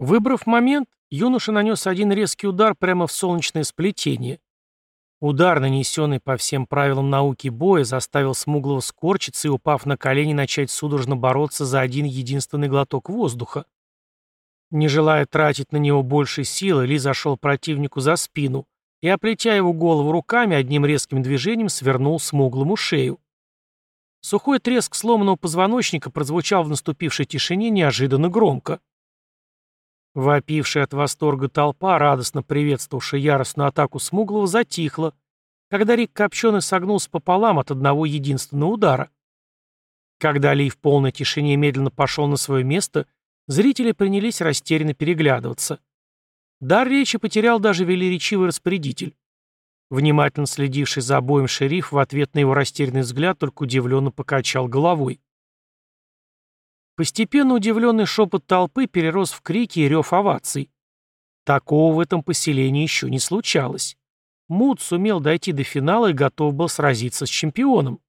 Выбрав момент, юноша нанес один резкий удар прямо в солнечное сплетение. Удар, нанесенный по всем правилам науки боя, заставил Смуглого скорчиться и, упав на колени, начать судорожно бороться за один единственный глоток воздуха. Не желая тратить на него больше силы, Ли зашел противнику за спину и, оплетя его голову руками, одним резким движением свернул Смуглому шею. Сухой треск сломанного позвоночника прозвучал в наступившей тишине неожиданно громко. Вопившая от восторга толпа, радостно приветствовавшая яростную атаку Смуглого, затихла, когда Рик Копченый согнулся пополам от одного единственного удара. Когда Ли в полной тишине медленно пошел на свое место, зрители принялись растерянно переглядываться. Дар речи потерял даже велеречивый распорядитель. Внимательно следивший за обоим шериф в ответ на его растерянный взгляд только удивленно покачал головой. Постепенно удивленный шепот толпы перерос в крики и рев оваций. Такого в этом поселении еще не случалось. Муд сумел дойти до финала и готов был сразиться с чемпионом.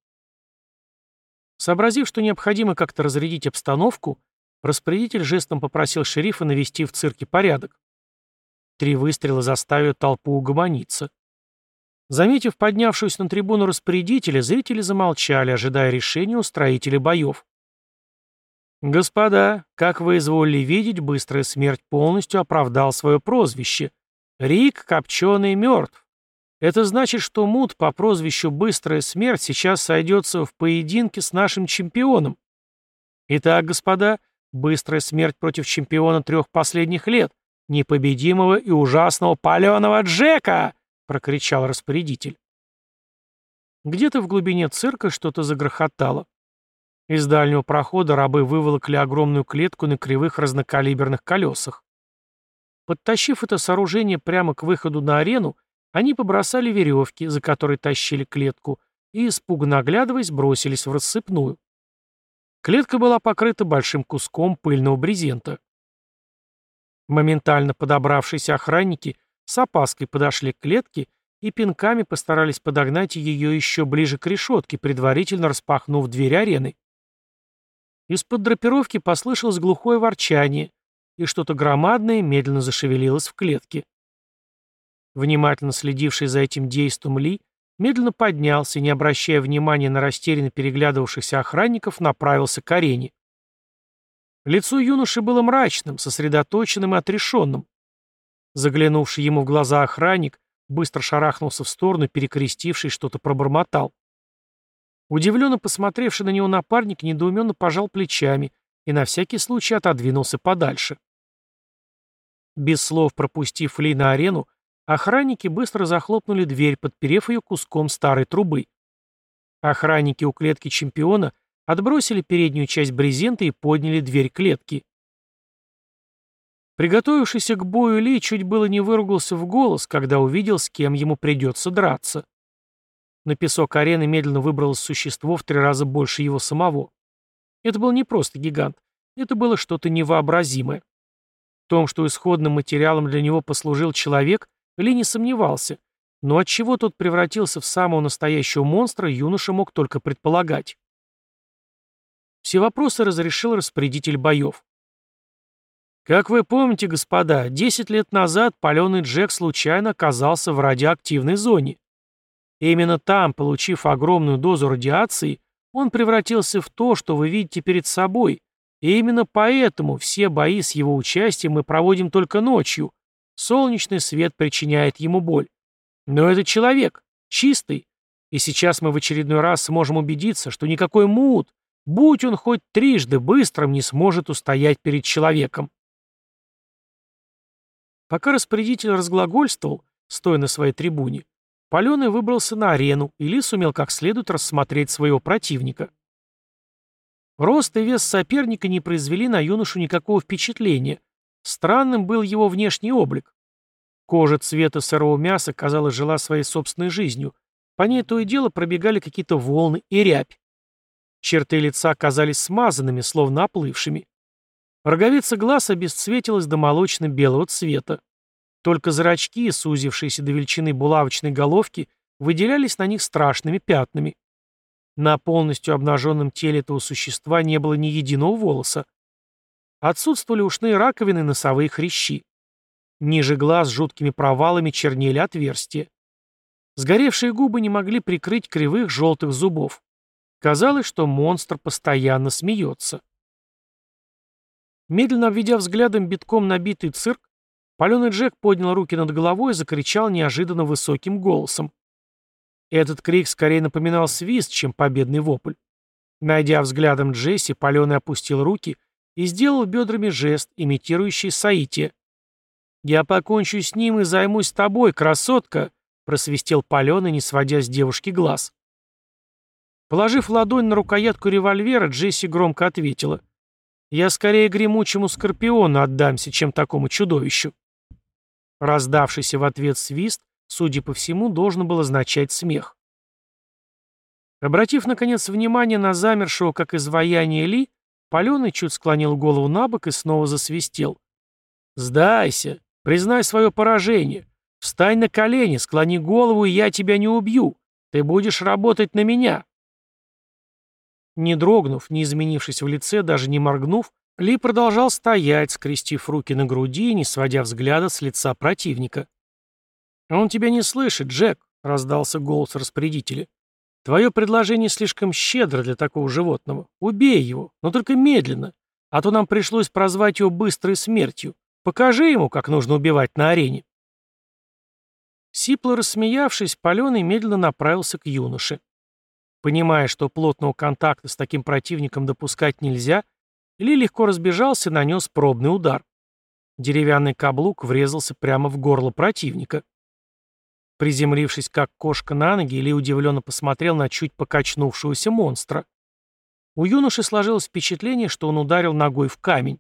Сообразив, что необходимо как-то разрядить обстановку, распорядитель жестом попросил шерифа навести в цирке порядок. Три выстрела заставили толпу угомониться. Заметив поднявшуюся на трибуну распорядителя, зрители замолчали, ожидая решения устроителя боев. «Господа, как вы изволили видеть, быстрая смерть полностью оправдал свое прозвище. Рик Копченый мертв. Это значит, что Мут по прозвищу Быстрая смерть сейчас сойдется в поединке с нашим чемпионом. Итак, господа, быстрая смерть против чемпиона трех последних лет, непобедимого и ужасного паленого Джека!» — прокричал распорядитель. Где-то в глубине цирка что-то загрохотало. Из дальнего прохода рабы выволокли огромную клетку на кривых разнокалиберных колесах. Подтащив это сооружение прямо к выходу на арену, они побросали веревки, за которые тащили клетку, и, испуганно оглядываясь, бросились в рассыпную. Клетка была покрыта большим куском пыльного брезента. Моментально подобравшиеся охранники с опаской подошли к клетке и пинками постарались подогнать ее еще ближе к решетке, предварительно распахнув дверь арены. Из-под драпировки послышалось глухое ворчание, и что-то громадное медленно зашевелилось в клетке. Внимательно следивший за этим действом Ли медленно поднялся и, не обращая внимания на растерянно переглядывавшихся охранников, направился к арене. Лицо юноши было мрачным, сосредоточенным и отрешенным. Заглянувший ему в глаза охранник быстро шарахнулся в сторону, перекрестивший, что-то пробормотал. Удивленно посмотревший на него напарник недоуменно пожал плечами и на всякий случай отодвинулся подальше. Без слов пропустив Ли на арену, охранники быстро захлопнули дверь, подперев ее куском старой трубы. Охранники у клетки чемпиона отбросили переднюю часть брезента и подняли дверь клетки. Приготовившийся к бою Ли чуть было не выругался в голос, когда увидел, с кем ему придется драться. На песок арены медленно выбралось существо в три раза больше его самого. Это был не просто гигант, это было что-то невообразимое. В том, что исходным материалом для него послужил человек, Ли не сомневался, но от чего тот превратился в самого настоящего монстра, юноша мог только предполагать. Все вопросы разрешил распорядитель боев. Как вы помните, господа, 10 лет назад паленый Джек случайно оказался в радиоактивной зоне. И именно там, получив огромную дозу радиации, он превратился в то, что вы видите перед собой. И именно поэтому все бои с его участием мы проводим только ночью. Солнечный свет причиняет ему боль. Но это человек, чистый. И сейчас мы в очередной раз сможем убедиться, что никакой мут, будь он хоть трижды быстрым, не сможет устоять перед человеком. Пока распорядитель разглагольствовал, стоя на своей трибуне, Паленый выбрался на арену, и Ли сумел как следует рассмотреть своего противника. Рост и вес соперника не произвели на юношу никакого впечатления. Странным был его внешний облик. Кожа цвета сырого мяса, казалось, жила своей собственной жизнью. По ней то и дело пробегали какие-то волны и рябь. Черты лица казались смазанными, словно оплывшими. Роговица глаз обесцветилась до молочно-белого цвета. Только зрачки, сузившиеся до величины булавочной головки, выделялись на них страшными пятнами. На полностью обнаженном теле этого существа не было ни единого волоса. Отсутствовали ушные раковины и носовые хрящи. Ниже глаз жуткими провалами чернели отверстия. Сгоревшие губы не могли прикрыть кривых желтых зубов. Казалось, что монстр постоянно смеется. Медленно обведя взглядом битком набитый цирк, паленый Джек поднял руки над головой и закричал неожиданно высоким голосом. Этот крик скорее напоминал свист, чем победный вопль. Найдя взглядом Джесси, паленый опустил руки и сделал бедрами жест, имитирующий Саити. «Я покончу с ним и займусь тобой, красотка!» — просвистел паленый, не сводя с девушки глаз. Положив ладонь на рукоятку револьвера, Джесси громко ответила. «Я скорее гремучему скорпиону отдамся, чем такому чудовищу». Раздавшийся в ответ свист, судя по всему, должен был означать смех. Обратив, наконец, внимание на замершего, как изваяние Ли, Паленый чуть склонил голову на бок и снова засвистел. «Сдайся! Признай свое поражение! Встань на колени, склони голову, и я тебя не убью! Ты будешь работать на меня!» Не дрогнув, не изменившись в лице, даже не моргнув, Ли продолжал стоять, скрестив руки на груди и не сводя взгляда с лица противника. «Он тебя не слышит, Джек», — раздался голос распорядителя. Твое предложение слишком щедро для такого животного. Убей его, но только медленно, а то нам пришлось прозвать его быстрой смертью. Покажи ему, как нужно убивать на арене. Сипло рассмеявшись, Паленый медленно направился к юноше. Понимая, что плотного контакта с таким противником допускать нельзя, Ли легко разбежался и нанес пробный удар. Деревянный каблук врезался прямо в горло противника. Приземлившись как кошка на ноги, Илья удивленно посмотрел на чуть покачнувшегося монстра. У юноши сложилось впечатление, что он ударил ногой в камень.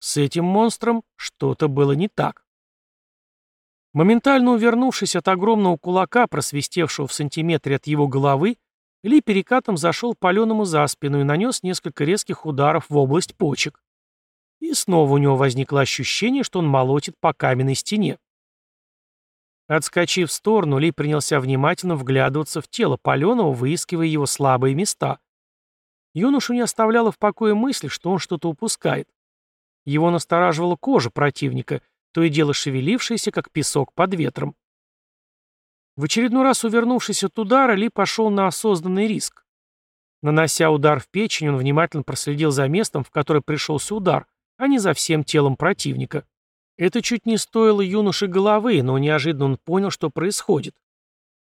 С этим монстром что-то было не так. Моментально увернувшись от огромного кулака, просвистевшего в сантиметре от его головы, Ли перекатом зашел паленому за спину и нанес несколько резких ударов в область почек. И снова у него возникло ощущение, что он молотит по каменной стене. Отскочив в сторону, Ли принялся внимательно вглядываться в тело Паленова, выискивая его слабые места. Юношу не оставляла в покое мысль, что он что-то упускает. Его настораживала кожа противника, то и дело шевелившаяся, как песок под ветром. В очередной раз увернувшись от удара, Ли пошел на осознанный риск. Нанося удар в печень, он внимательно проследил за местом, в которое пришелся удар, а не за всем телом противника. Это чуть не стоило юноше головы, но неожиданно он понял, что происходит.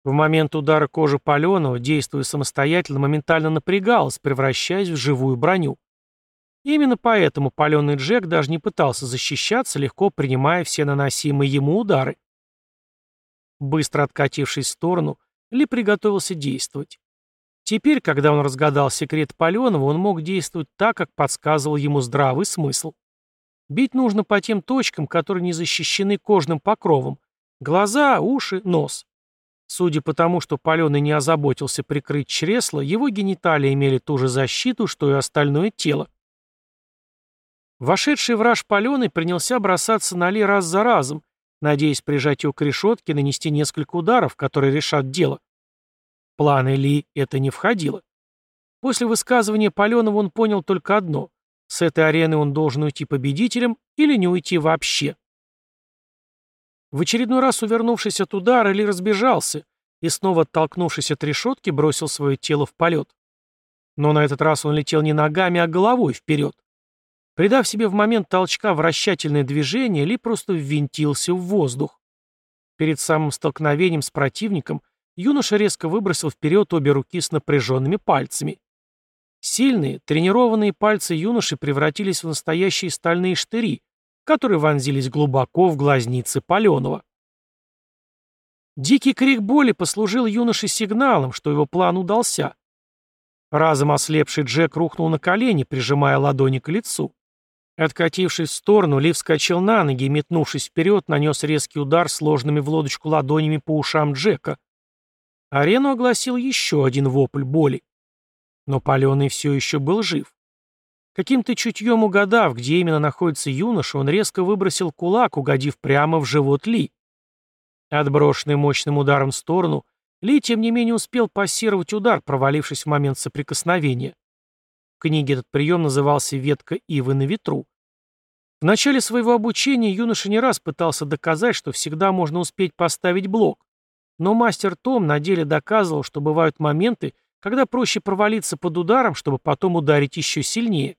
В момент удара кожа паленого, действуя самостоятельно, моментально напрягалась, превращаясь в живую броню. Именно поэтому паленый Джек даже не пытался защищаться, легко принимая все наносимые ему удары. Быстро откатившись в сторону, Ли приготовился действовать. Теперь, когда он разгадал секрет паленого, он мог действовать так, как подсказывал ему здравый смысл. Бить нужно по тем точкам, которые не защищены кожным покровом. Глаза, уши, нос. Судя по тому, что Паленый не озаботился прикрыть чресло, его гениталии имели ту же защиту, что и остальное тело. Вошедший враж Паленый принялся бросаться на Ли раз за разом, надеясь прижать его к решетке и нанести несколько ударов, которые решат дело. планы Ли это не входило. После высказывания Паленова он понял только одно. С этой арены он должен уйти победителем или не уйти вообще. В очередной раз увернувшись от удара, Ли разбежался и, снова оттолкнувшись от решетки, бросил свое тело в полет. Но на этот раз он летел не ногами, а головой вперед. Придав себе в момент толчка вращательное движение, Ли просто ввинтился в воздух. Перед самым столкновением с противником юноша резко выбросил вперед обе руки с напряженными пальцами. Сильные, тренированные пальцы юноши превратились в настоящие стальные штыри, которые вонзились глубоко в глазницы Паленова. Дикий крик боли послужил юноше сигналом, что его план удался. Разом ослепший Джек рухнул на колени, прижимая ладони к лицу. Откатившись в сторону, Ли вскочил на ноги и, метнувшись вперед, нанес резкий удар сложными в лодочку ладонями по ушам Джека. Арену огласил еще один вопль боли. Но Паленый все еще был жив. Каким-то чутьем угадав, где именно находится юноша, он резко выбросил кулак, угодив прямо в живот Ли. Отброшенный мощным ударом в сторону, Ли, тем не менее, успел пассировать удар, провалившись в момент соприкосновения. Книге этот прием назывался «ветка ивы на ветру», В начале своего обучения юноша не раз пытался доказать, что всегда можно успеть поставить блок. Но мастер Том на деле доказывал, что бывают моменты, когда проще провалиться под ударом, чтобы потом ударить еще сильнее.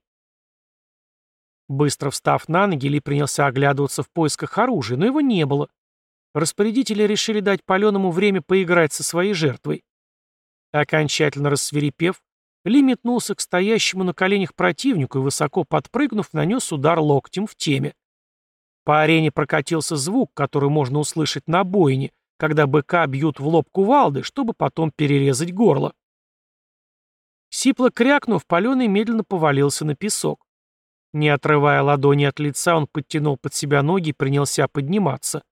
Быстро встав на ноги, Ли принялся оглядываться в поисках оружия, но его не было. Распорядители решили дать паленому время поиграть со своей жертвой. Окончательно рассверепев, ли метнулся к стоящему на коленях противнику и, высоко подпрыгнув, нанес удар локтем в теме. По арене прокатился звук, который можно услышать на бойне, когда быка бьют в лоб кувалды, чтобы потом перерезать горло. Сипло крякнув, паленый медленно повалился на песок. Не отрывая ладони от лица, он подтянул под себя ноги и принялся подниматься.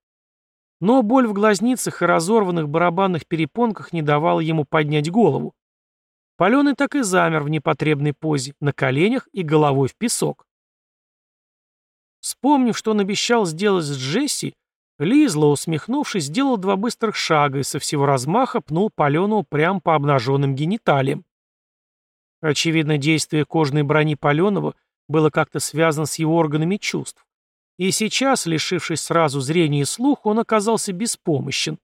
Но боль в глазницах и разорванных барабанных перепонках не давала ему поднять голову. Паленый так и замер в непотребной позе, на коленях и головой в песок. Вспомнив, что он обещал сделать с Джесси, Ли, зло усмехнувшись, сделал два быстрых шага и со всего размаха пнул Паленого прямо по обнаженным гениталиям. Очевидно, действие кожной брони Паленого было как-то связано с его органами чувств. И сейчас, лишившись сразу зрения и слуха, он оказался беспомощен.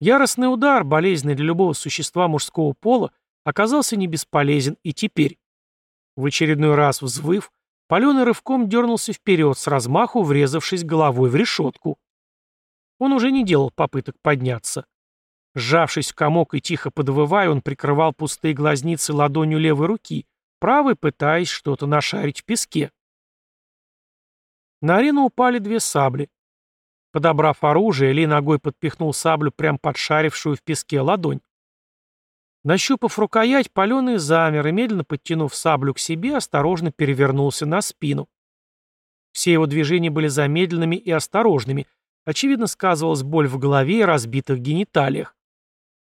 Яростный удар, болезненный для любого существа мужского пола, оказался не бесполезен и теперь. В очередной раз взвыв, Паленый рывком дернулся вперед, с размаху врезавшись головой в решетку. Он уже не делал попыток подняться. Сжавшись в комок и тихо подвывая, он прикрывал пустые глазницы ладонью левой руки, правой пытаясь что-то нашарить в песке. На арену упали две сабли. Подобрав оружие, Ли ногой подпихнул саблю прямо под шарившую в песке ладонь. Нащупав рукоять, паленый замер и, медленно подтянув саблю к себе, осторожно перевернулся на спину. Все его движения были замедленными и осторожными. Очевидно, сказывалась боль в голове и разбитых гениталиях.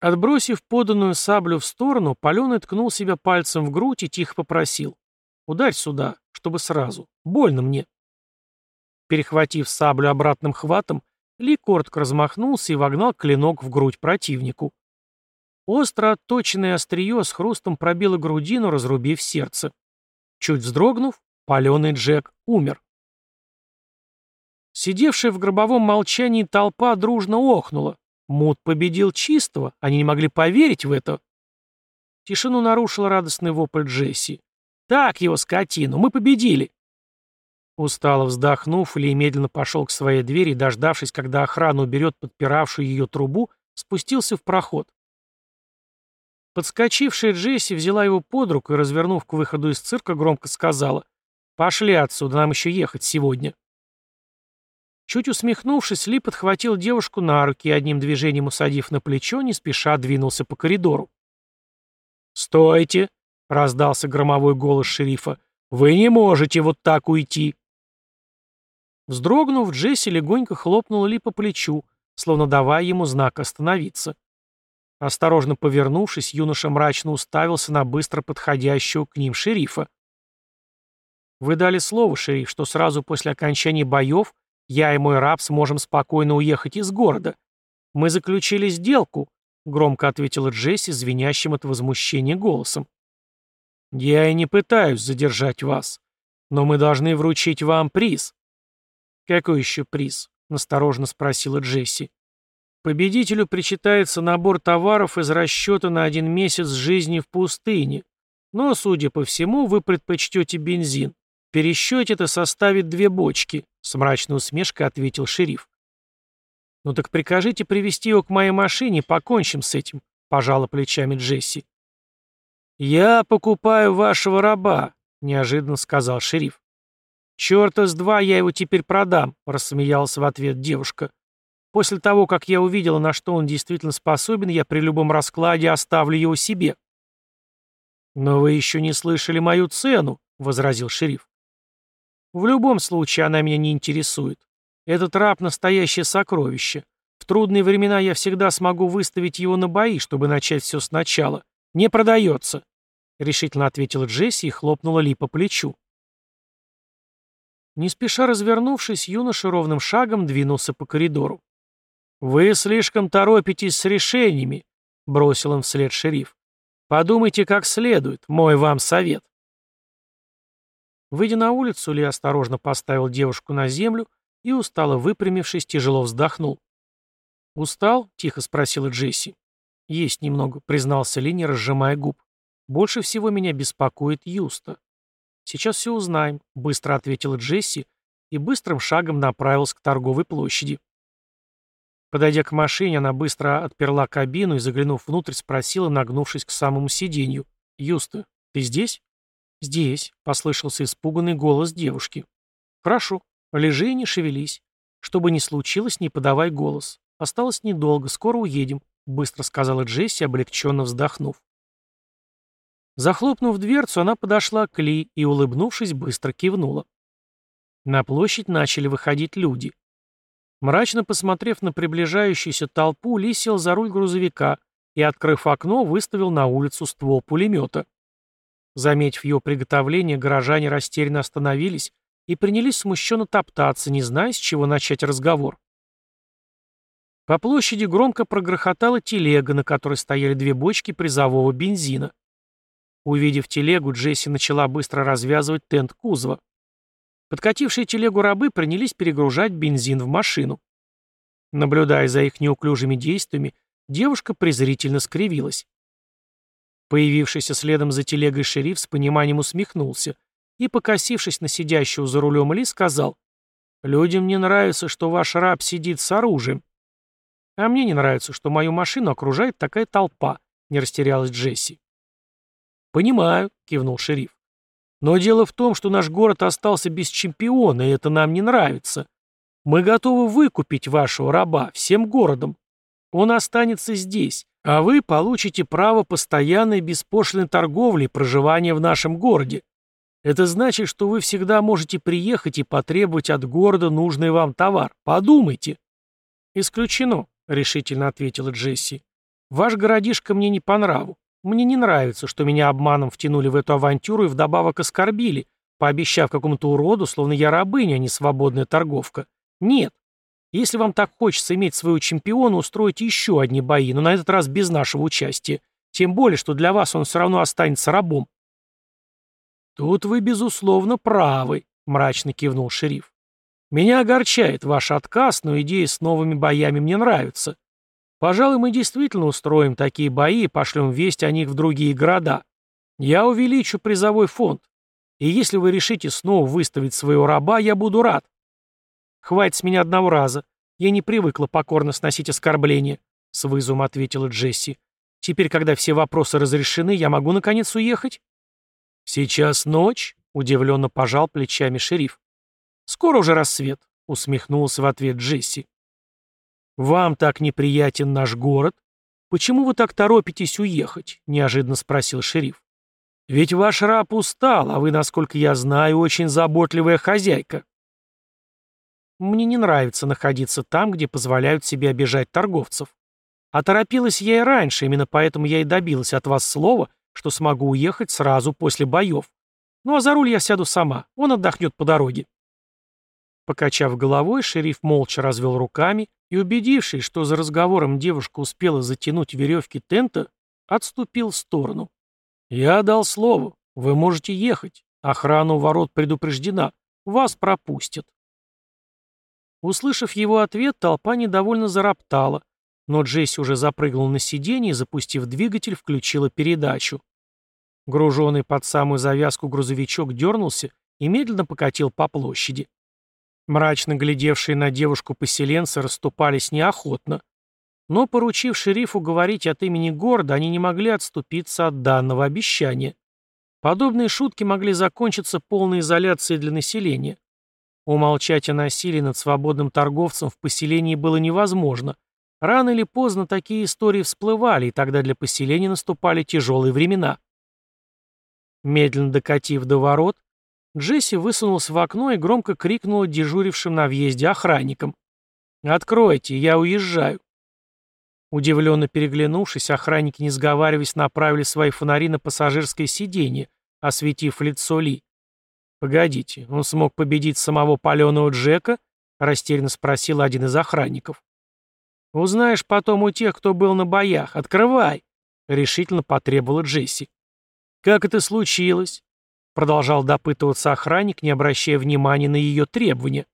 Отбросив поданную саблю в сторону, паленый ткнул себя пальцем в грудь и тихо попросил. «Ударь сюда, чтобы сразу. Больно мне». Перехватив саблю обратным хватом, Ли коротко размахнулся и вогнал клинок в грудь противнику. Остро отточенное острие с хрустом пробило грудину, разрубив сердце. Чуть вздрогнув, паленый Джек умер. Сидевшая в гробовом молчании толпа дружно охнула. Мут победил чистого, они не могли поверить в это. Тишину нарушил радостный вопль Джесси. «Так его, скотину, мы победили!» Устало вздохнув, Ли медленно пошел к своей двери дождавшись, когда охрана уберет подпиравшую ее трубу, спустился в проход. Подскочившая Джесси взяла его под руку и, развернув к выходу из цирка, громко сказала «Пошли отсюда, нам еще ехать сегодня». Чуть усмехнувшись, Ли подхватил девушку на руки и, одним движением усадив на плечо, не спеша двинулся по коридору. «Стойте!» — раздался громовой голос шерифа. «Вы не можете вот так уйти!» Вздрогнув, Джесси легонько хлопнула Ли по плечу, словно давая ему знак остановиться. Осторожно повернувшись, юноша мрачно уставился на быстро подходящего к ним шерифа. «Вы дали слово, шериф, что сразу после окончания боев я и мой раб сможем спокойно уехать из города. Мы заключили сделку», — громко ответила Джесси, звенящим от возмущения голосом. «Я и не пытаюсь задержать вас, но мы должны вручить вам приз». «Какой еще приз?» — настороженно спросила Джесси. Победителю причитается набор товаров из расчета на один месяц жизни в пустыне. Но, судя по всему, вы предпочтете бензин. В пересчете это составит две бочки, с мрачной усмешкой ответил шериф. «Ну так прикажите привести его к моей машине, покончим с этим», — пожала плечами Джесси. «Я покупаю вашего раба», — неожиданно сказал шериф. «Черта с два я его теперь продам», — рассмеялась в ответ девушка. После того, как я увидела, на что он действительно способен, я при любом раскладе оставлю его себе. «Но вы еще не слышали мою цену», — возразил шериф. «В любом случае она меня не интересует. Этот раб — настоящее сокровище. В трудные времена я всегда смогу выставить его на бои, чтобы начать все сначала. Не продается», — решительно ответила Джесси и хлопнула Ли по плечу. Не спеша развернувшись, юноша ровным шагом двинулся по коридору. «Вы слишком торопитесь с решениями», — бросил им вслед шериф. «Подумайте как следует, мой вам совет». Выйдя на улицу, Ли осторожно поставил девушку на землю и, устало выпрямившись, тяжело вздохнул. «Устал?» — тихо спросила Джесси. «Есть немного», — признался Ли, не разжимая губ. «Больше всего меня беспокоит Юста». «Сейчас все узнаем», — быстро ответила Джесси и быстрым шагом направилась к торговой площади. Подойдя к машине, она быстро отперла кабину и, заглянув внутрь, спросила, нагнувшись к самому сиденью. «Юста, ты здесь?» «Здесь», — послышался испуганный голос девушки. «Хорошо. Лежи и не шевелись. Что бы ни случилось, не подавай голос. Осталось недолго, скоро уедем», — быстро сказала Джесси, облегченно вздохнув. Захлопнув дверцу, она подошла к Ли и, улыбнувшись, быстро кивнула. На площадь начали выходить люди. Мрачно посмотрев на приближающуюся толпу, Ли сел за руль грузовика и, открыв окно, выставил на улицу ствол пулемета. Заметив его приготовление, горожане растерянно остановились и принялись смущенно топтаться, не зная, с чего начать разговор. По площади громко прогрохотала телега, на которой стояли две бочки призового бензина. Увидев телегу, Джесси начала быстро развязывать тент кузова. Подкатившие телегу рабы принялись перегружать бензин в машину. Наблюдая за их неуклюжими действиями, девушка презрительно скривилась. Появившийся следом за телегой шериф с пониманием усмехнулся и, покосившись на сидящего за рулем Ли, сказал, «Людям не нравится, что ваш раб сидит с оружием». «А мне не нравится, что мою машину окружает такая толпа», — не растерялась Джесси. «Понимаю», — кивнул шериф. Но дело в том, что наш город остался без чемпиона, и это нам не нравится. Мы готовы выкупить вашего раба всем городом. Он останется здесь, а вы получите право постоянной беспошлиной торговли и проживания в нашем городе. Это значит, что вы всегда можете приехать и потребовать от города нужный вам товар. Подумайте. Исключено, решительно ответила Джесси. Ваш городишко мне не по нраву. Мне не нравится, что меня обманом втянули в эту авантюру и вдобавок оскорбили, пообещав какому-то уроду, словно я рабыня, а не свободная торговка. Нет. Если вам так хочется иметь своего чемпиона, устройте еще одни бои, но на этот раз без нашего участия. Тем более, что для вас он все равно останется рабом. Тут вы, безусловно, правы, мрачно кивнул шериф. Меня огорчает ваш отказ, но идея с новыми боями мне нравится. Пожалуй, мы действительно устроим такие бои и пошлем весть о них в другие города. Я увеличу призовой фонд. И если вы решите снова выставить своего раба, я буду рад. Хватит с меня одного раза. Я не привыкла покорно сносить оскорбления, — с вызовом ответила Джесси. Теперь, когда все вопросы разрешены, я могу наконец уехать? Сейчас ночь, — удивленно пожал плечами шериф. Скоро уже рассвет, — усмехнулся в ответ Джесси. «Вам так неприятен наш город? Почему вы так торопитесь уехать?» — неожиданно спросил шериф. «Ведь ваш раб устал, а вы, насколько я знаю, очень заботливая хозяйка». «Мне не нравится находиться там, где позволяют себе обижать торговцев. А торопилась я и раньше, именно поэтому я и добилась от вас слова, что смогу уехать сразу после боев. Ну а за руль я сяду сама, он отдохнет по дороге». Покачав головой, шериф молча развел руками и, убедившись, что за разговором девушка успела затянуть веревки тента, отступил в сторону. «Я дал слово. Вы можете ехать. Охрана у ворот предупреждена. Вас пропустят». Услышав его ответ, толпа недовольно зароптала, но Джесси уже запрыгнул на сиденье и, запустив двигатель, включила передачу. Груженный под самую завязку грузовичок дернулся и медленно покатил по площади. Мрачно глядевшие на девушку поселенцы расступались неохотно. Но, поручив шерифу говорить от имени города, они не могли отступиться от данного обещания. Подобные шутки могли закончиться полной изоляцией для населения. Умолчать о насилии над свободным торговцем в поселении было невозможно. Рано или поздно такие истории всплывали, и тогда для поселения наступали тяжелые времена. Медленно докатив до ворот, Джесси высунулся в окно и громко крикнула дежурившим на въезде охранникам. «Откройте, я уезжаю». Удивленно переглянувшись, охранники, не сговариваясь, направили свои фонари на пассажирское сиденье, осветив лицо Ли. «Погодите, он смог победить самого паленого Джека?» — растерянно спросил один из охранников. «Узнаешь потом у тех, кто был на боях. Открывай!» — решительно потребовала Джесси. «Как это случилось?» Продолжал допытываться охранник, не обращая внимания на ее требования.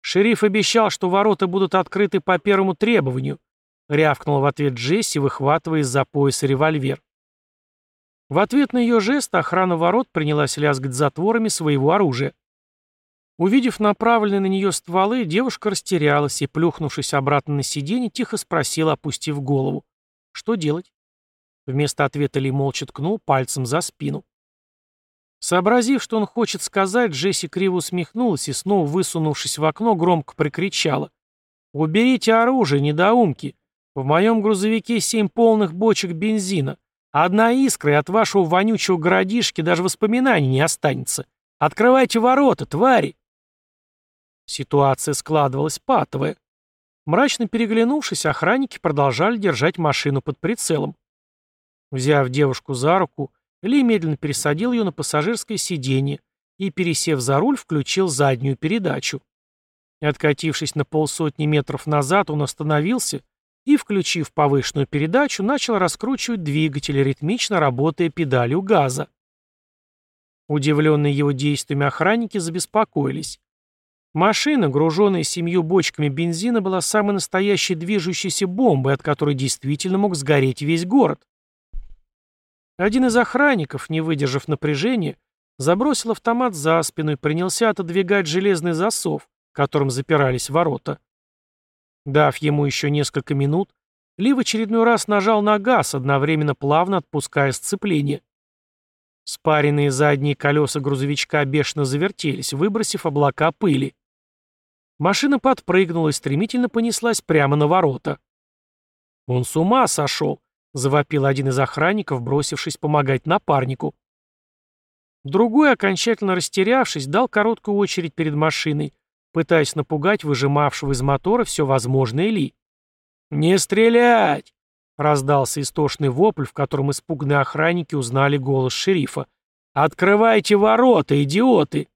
Шериф обещал, что ворота будут открыты по первому требованию, рявкнул в ответ Джесси, выхватывая из-за пояса револьвер. В ответ на ее жест охрана ворот принялась лязгать затворами своего оружия. Увидев направленные на нее стволы, девушка растерялась и, плюхнувшись обратно на сиденье, тихо спросила, опустив голову. «Что делать?» Вместо ответа Ли молча ткнул пальцем за спину. Сообразив, что он хочет сказать, Джесси криво усмехнулась и, снова высунувшись в окно, громко прикричала. «Уберите оружие, недоумки! В моем грузовике семь полных бочек бензина. Одна искра, и от вашего вонючего городишки даже воспоминаний не останется. Открывайте ворота, твари!» Ситуация складывалась патовая. Мрачно переглянувшись, охранники продолжали держать машину под прицелом. Взяв девушку за руку, ли медленно пересадил ее на пассажирское сиденье и, пересев за руль, включил заднюю передачу. Откатившись на полсотни метров назад, он остановился и, включив повышенную передачу, начал раскручивать двигатель, ритмично работая педалью газа. Удивленные его действиями охранники забеспокоились. Машина, груженная семью бочками бензина, была самой настоящей движущейся бомбой, от которой действительно мог сгореть весь город. Один из охранников, не выдержав напряжения, забросил автомат за спину и принялся отодвигать железный засов, которым запирались ворота. Дав ему еще несколько минут, Ли в очередной раз нажал на газ, одновременно плавно отпуская сцепление. Спаренные задние колеса грузовичка бешено завертелись, выбросив облака пыли. Машина подпрыгнула и стремительно понеслась прямо на ворота. Он с ума сошел, — завопил один из охранников, бросившись помогать напарнику. Другой, окончательно растерявшись, дал короткую очередь перед машиной, пытаясь напугать выжимавшего из мотора все возможное Ли. «Не стрелять!» — раздался истошный вопль, в котором испуганные охранники узнали голос шерифа. «Открывайте ворота, идиоты!»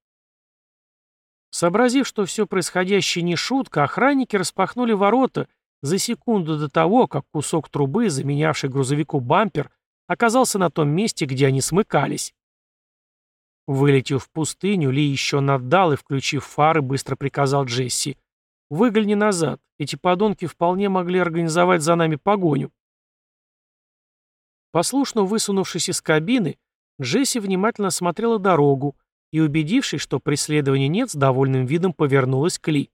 Сообразив, что все происходящее не шутка, охранники распахнули ворота — за секунду до того, как кусок трубы, заменявший грузовику бампер, оказался на том месте, где они смыкались. Вылетев в пустыню, Ли еще наддал и, включив фары, быстро приказал Джесси. «Выгляни назад. Эти подонки вполне могли организовать за нами погоню». Послушно высунувшись из кабины, Джесси внимательно осмотрела дорогу и, убедившись, что преследования нет, с довольным видом повернулась к Ли.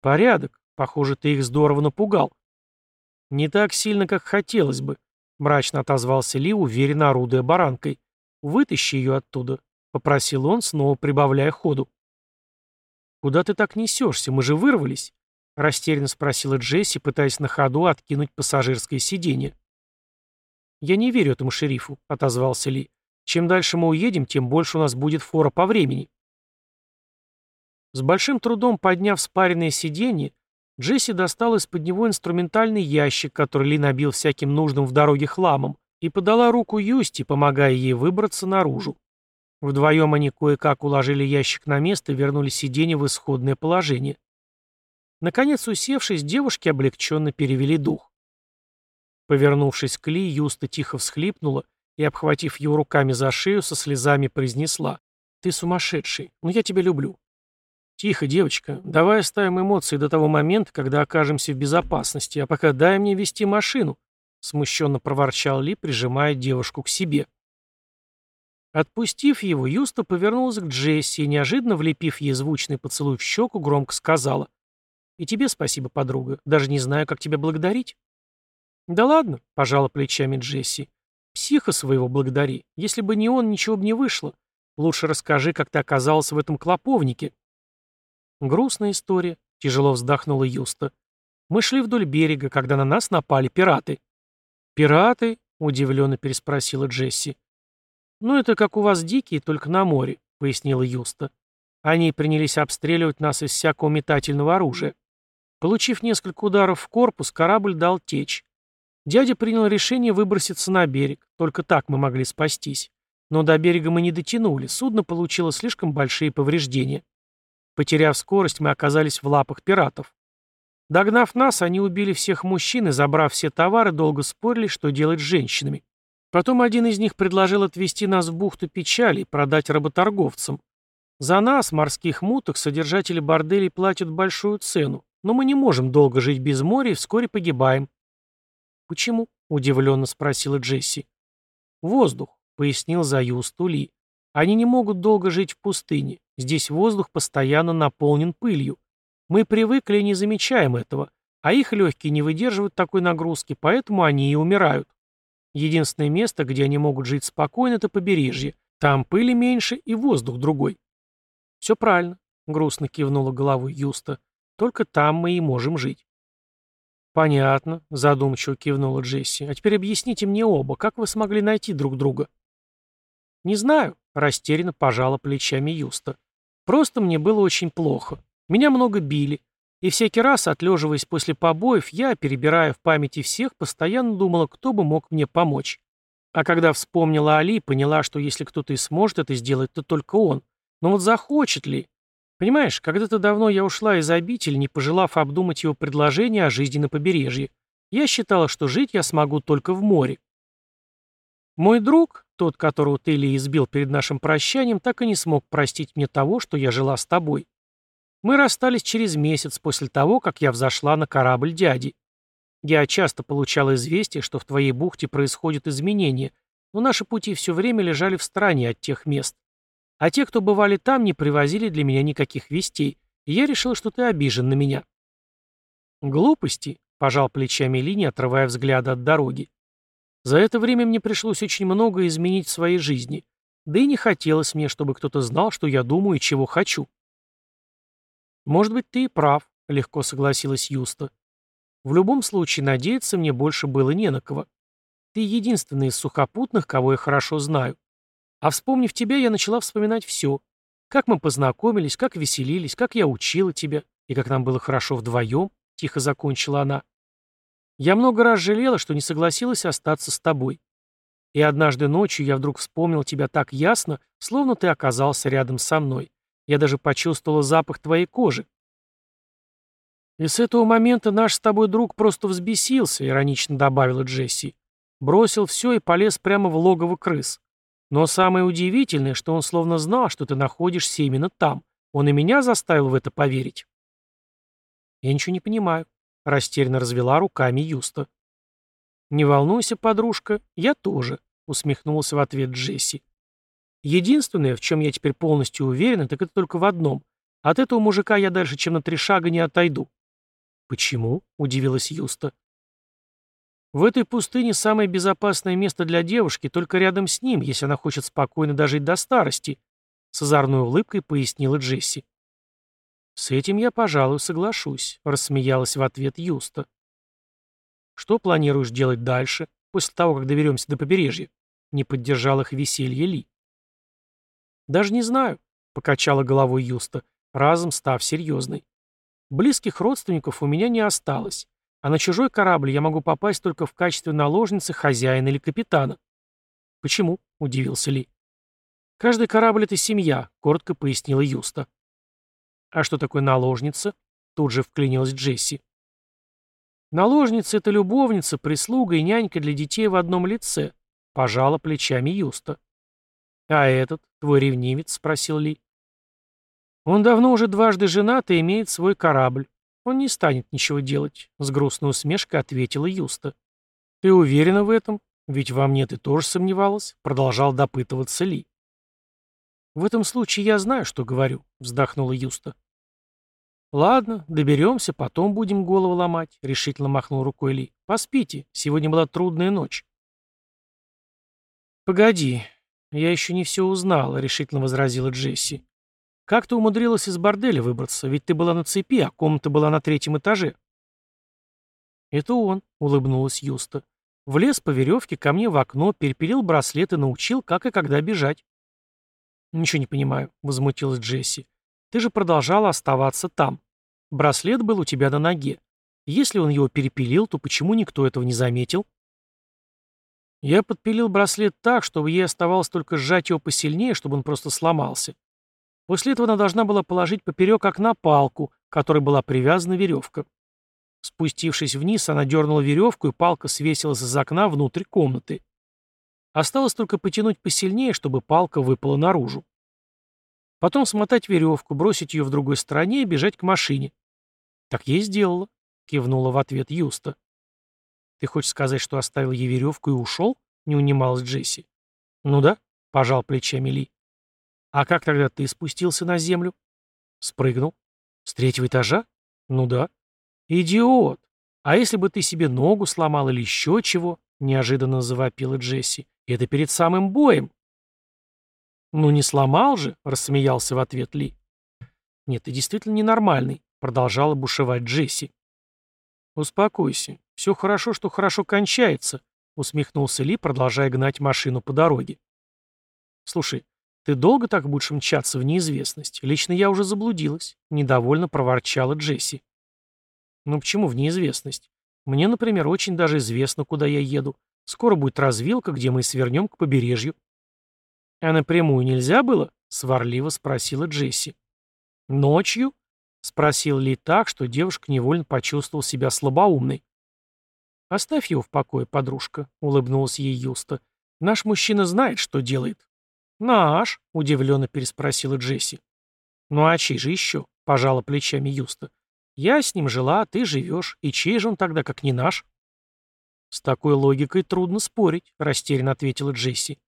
«Порядок. Похоже, ты их здорово напугал. Не так сильно, как хотелось бы, мрачно отозвался Ли, уверенно орудуя баранкой. Вытащи ее оттуда, попросил он, снова прибавляя ходу. Куда ты так несешься? Мы же вырвались. Растерянно спросила Джесси, пытаясь на ходу откинуть пассажирское сиденье. «Я не верю этому шерифу», — отозвался Ли. «Чем дальше мы уедем, тем больше у нас будет фора по времени». С большим трудом подняв спаренное сиденье, Джесси достал из-под него инструментальный ящик, который Ли набил всяким нужным в дороге хламом, и подала руку Юсти, помогая ей выбраться наружу. Вдвоем они кое-как уложили ящик на место и вернули сиденье в исходное положение. Наконец, усевшись, девушки облегченно перевели дух. Повернувшись к Ли, Юста тихо всхлипнула и, обхватив его руками за шею, со слезами произнесла «Ты сумасшедший, но я тебя люблю. «Тихо, девочка. Давай оставим эмоции до того момента, когда окажемся в безопасности, а пока дай мне вести машину», — смущенно проворчал Ли, прижимая девушку к себе. Отпустив его, Юста повернулась к Джесси и, неожиданно влепив ей звучный поцелуй в щеку, громко сказала. «И тебе спасибо, подруга. Даже не знаю, как тебя благодарить». «Да ладно», — пожала плечами Джесси. «Психа своего благодари. Если бы не он, ничего бы не вышло. Лучше расскажи, как ты оказалась в этом клоповнике». Грустная история, тяжело вздохнула Юста. Мы шли вдоль берега, когда на нас напали пираты. Пираты? Удивленно переспросила Джесси. Ну это как у вас дикие, только на море, пояснила Юста. Они принялись обстреливать нас из всякого метательного оружия. Получив несколько ударов в корпус, корабль дал течь. Дядя принял решение выброситься на берег, только так мы могли спастись. Но до берега мы не дотянули, судно получило слишком большие повреждения. Потеряв скорость, мы оказались в лапах пиратов. Догнав нас, они убили всех мужчин и, забрав все товары, долго спорили, что делать с женщинами. Потом один из них предложил отвезти нас в бухту печали и продать работорговцам. За нас, морских муток, содержатели борделей платят большую цену, но мы не можем долго жить без моря и вскоре погибаем. «Почему?» — удивленно спросила Джесси. «Воздух», — пояснил Заюз Тули. «Они не могут долго жить в пустыне. Здесь воздух постоянно наполнен пылью. Мы привыкли и не замечаем этого, а их легкие не выдерживают такой нагрузки, поэтому они и умирают. Единственное место, где они могут жить спокойно, это побережье. Там пыли меньше и воздух другой». «Все правильно», — грустно кивнула головой Юста. «Только там мы и можем жить». «Понятно», — задумчиво кивнула Джесси. «А теперь объясните мне оба, как вы смогли найти друг друга?» «Не знаю», — растерянно пожала плечами Юста. «Просто мне было очень плохо. Меня много били. И всякий раз, отлеживаясь после побоев, я, перебирая в памяти всех, постоянно думала, кто бы мог мне помочь. А когда вспомнила Али, поняла, что если кто-то и сможет это сделать, то только он. Но вот захочет ли? Понимаешь, когда-то давно я ушла из обители, не пожелав обдумать его предложение о жизни на побережье. Я считала, что жить я смогу только в море. Мой друг, тот, которого ты или избил перед нашим прощанием, так и не смог простить мне того, что я жила с тобой. Мы расстались через месяц после того, как я взошла на корабль дяди. Я часто получал известие, что в твоей бухте происходят изменения, но наши пути все время лежали в стороне от тех мест. А те, кто бывали там, не привозили для меня никаких вестей, и я решил, что ты обижен на меня. Глупости, пожал плечами Ли, отрывая взгляда от дороги. За это время мне пришлось очень много изменить в своей жизни, да и не хотелось мне, чтобы кто-то знал, что я думаю и чего хочу. Может быть, ты и прав, легко согласилась Юста. В любом случае, надеяться мне больше было не на кого. Ты единственный из сухопутных, кого я хорошо знаю. А вспомнив тебя, я начала вспоминать все. Как мы познакомились, как веселились, как я учила тебя, и как нам было хорошо вдвоем, — тихо закончила она. Я много раз жалела, что не согласилась остаться с тобой. И однажды ночью я вдруг вспомнил тебя так ясно, словно ты оказался рядом со мной. Я даже почувствовала запах твоей кожи. И с этого момента наш с тобой друг просто взбесился, иронично добавила Джесси. Бросил все и полез прямо в логово крыс. Но самое удивительное, что он словно знал, что ты находишься именно там. Он и меня заставил в это поверить. Я ничего не понимаю. Растерянно развела руками Юста. «Не волнуйся, подружка, я тоже», — усмехнулся в ответ Джесси. «Единственное, в чем я теперь полностью уверена, так это только в одном. От этого мужика я дальше, чем на три шага, не отойду». «Почему?» — удивилась Юста. В этой пустыне самое безопасное место для девушки только рядом с ним, если она хочет спокойно дожить до старости, с озорной улыбкой пояснила Джесси. «С этим я, пожалуй, соглашусь», — рассмеялась в ответ Юста. «Что планируешь делать дальше, после того, как доберемся до побережья?» — не поддержал их веселье Ли. «Даже не знаю», — покачала головой Юста, разом став серьезной. «Близких родственников у меня не осталось. А на чужой корабль я могу попасть только в качестве наложницы хозяина или капитана. Почему? Удивился Ли. Каждый корабль — это семья, коротко пояснила Юста. А что такое наложница? Тут же вклинилась Джесси. Наложница — это любовница, прислуга и нянька для детей в одном лице, пожала плечами Юста. А этот, твой ревнивец, спросил Ли. Он давно уже дважды женат и имеет свой корабль. «Он не станет ничего делать», — с грустной усмешкой ответила Юста. «Ты уверена в этом? Ведь во мне ты тоже сомневалась», — продолжал допытываться Ли. «В этом случае я знаю, что говорю», — вздохнула Юста. «Ладно, доберемся, потом будем голову ломать», — решительно махнул рукой Ли. «Поспите, сегодня была трудная ночь». «Погоди, я еще не все узнала», — решительно возразила Джесси. «Как ты умудрилась из борделя выбраться? Ведь ты была на цепи, а комната была на третьем этаже». «Это он», — улыбнулась Юста. «Влез по веревке ко мне в окно, перепилил браслет и научил, как и когда бежать». «Ничего не понимаю», — возмутилась Джесси. «Ты же продолжала оставаться там. Браслет был у тебя на ноге. Если он его перепилил, то почему никто этого не заметил?» Я подпилил браслет так, чтобы ей оставалось только сжать его посильнее, чтобы он просто сломался. После этого она должна была положить поперек окна палку, к которой была привязана веревка. Спустившись вниз, она дернула веревку, и палка свесилась из окна внутрь комнаты. Осталось только потянуть посильнее, чтобы палка выпала наружу. Потом смотать веревку, бросить ее в другой стороне и бежать к машине. «Так я и сделала», — кивнула в ответ Юста. «Ты хочешь сказать, что оставил ей веревку и ушел?» — не унималась Джесси. «Ну да», — пожал плечами Ли. «А как тогда ты спустился на землю?» «Спрыгнул». «С третьего этажа?» «Ну да». «Идиот! А если бы ты себе ногу сломал или еще чего?» — неожиданно завопила Джесси. «Это перед самым боем». «Ну не сломал же?» — рассмеялся в ответ Ли. «Нет, ты действительно ненормальный», — продолжала бушевать Джесси. «Успокойся. Все хорошо, что хорошо кончается», — усмехнулся Ли, продолжая гнать машину по дороге. «Слушай, ты долго так будешь мчаться в неизвестность? Лично я уже заблудилась», — недовольно проворчала Джесси. «Ну почему в неизвестность? Мне, например, очень даже известно, куда я еду. Скоро будет развилка, где мы свернем к побережью». «А напрямую нельзя было?» — сварливо спросила Джесси. «Ночью?» — спросил Ли так, что девушка невольно почувствовала себя слабоумной. «Оставь его в покое, подружка», — улыбнулась ей Юста. «Наш мужчина знает, что делает». «Наш?» — удивленно переспросила Джесси. «Ну а чей же еще?» — пожала плечами Юста. «Я с ним жила, а ты живешь. И чей же он тогда, как не наш?» «С такой логикой трудно спорить», — растерянно ответила Джесси.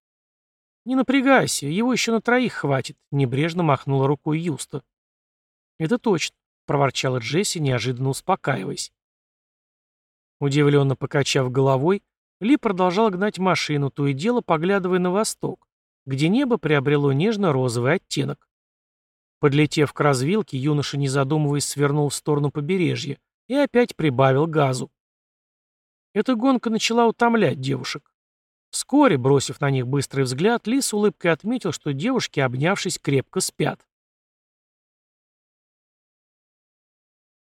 «Не напрягайся, его еще на троих хватит», — небрежно махнула рукой Юста. «Это точно», — проворчала Джесси, неожиданно успокаиваясь. Удивленно покачав головой, Ли продолжал гнать машину, то и дело поглядывая на восток, где небо приобрело нежно-розовый оттенок. Подлетев к развилке, юноша, не задумываясь, свернул в сторону побережья и опять прибавил газу. Эта гонка начала утомлять девушек. Вскоре, бросив на них быстрый взгляд, Ли с улыбкой отметил, что девушки, обнявшись, крепко спят.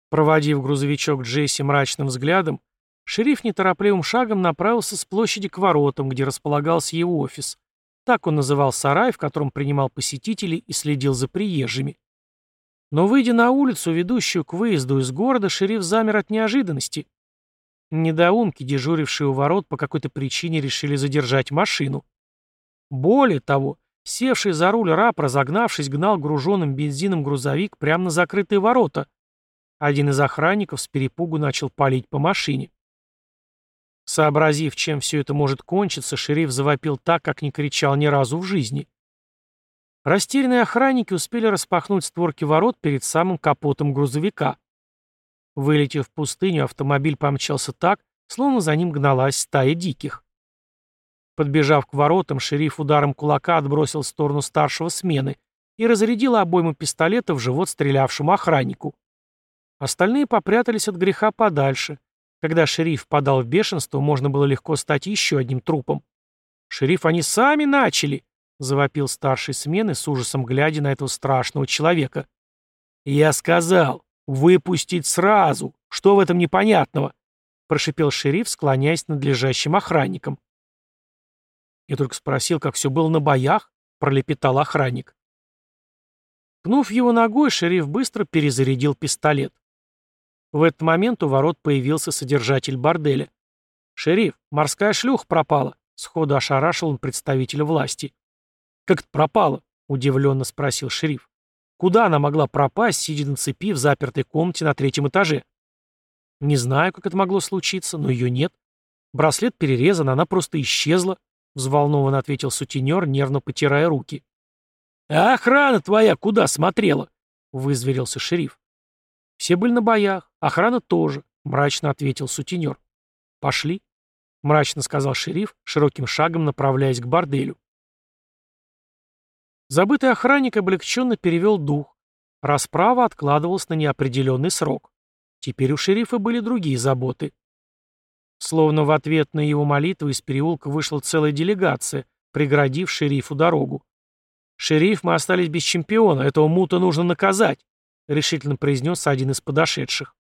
Проводив грузовичок Джесси мрачным взглядом, Шериф неторопливым шагом направился с площади к воротам, где располагался его офис. Так он называл сарай, в котором принимал посетителей и следил за приезжими. Но, выйдя на улицу, ведущую к выезду из города, шериф замер от неожиданности. Недоумки, дежурившие у ворот, по какой-то причине решили задержать машину. Более того, севший за руль раб, разогнавшись, гнал груженным бензином грузовик прямо на закрытые ворота. Один из охранников с перепугу начал палить по машине. Сообразив, чем все это может кончиться, шериф завопил так, как не кричал ни разу в жизни. Растерянные охранники успели распахнуть створки ворот перед самым капотом грузовика. Вылетев в пустыню, автомобиль помчался так, словно за ним гналась стая диких. Подбежав к воротам, шериф ударом кулака отбросил в сторону старшего смены и разрядил обойму пистолета в живот стрелявшему охраннику. Остальные попрятались от греха подальше, когда шериф подал в бешенство, можно было легко стать еще одним трупом. «Шериф, они сами начали!» — завопил старший смены с ужасом глядя на этого страшного человека. «Я сказал, выпустить сразу! Что в этом непонятного?» — прошипел шериф, склоняясь над лежащим охранником. «Я только спросил, как все было на боях», — пролепетал охранник. Пнув его ногой, шериф быстро перезарядил пистолет. В этот момент у ворот появился содержатель борделя. «Шериф, морская шлюха пропала», — сходу ошарашил он представителя власти. «Как это пропала?» — удивленно спросил шериф. «Куда она могла пропасть, сидя на цепи в запертой комнате на третьем этаже?» «Не знаю, как это могло случиться, но ее нет. Браслет перерезан, она просто исчезла», — взволнованно ответил сутенер, нервно потирая руки. «А охрана твоя куда смотрела?» — вызверился шериф. «Все были на боях, охрана тоже», — мрачно ответил сутенер. «Пошли», — мрачно сказал шериф, широким шагом направляясь к борделю. Забытый охранник облегченно перевел дух. Расправа откладывалась на неопределенный срок. Теперь у шерифа были другие заботы. Словно в ответ на его молитву из переулка вышла целая делегация, преградив шерифу дорогу. «Шериф, мы остались без чемпиона, этого мута нужно наказать», — решительно произнес один из подошедших.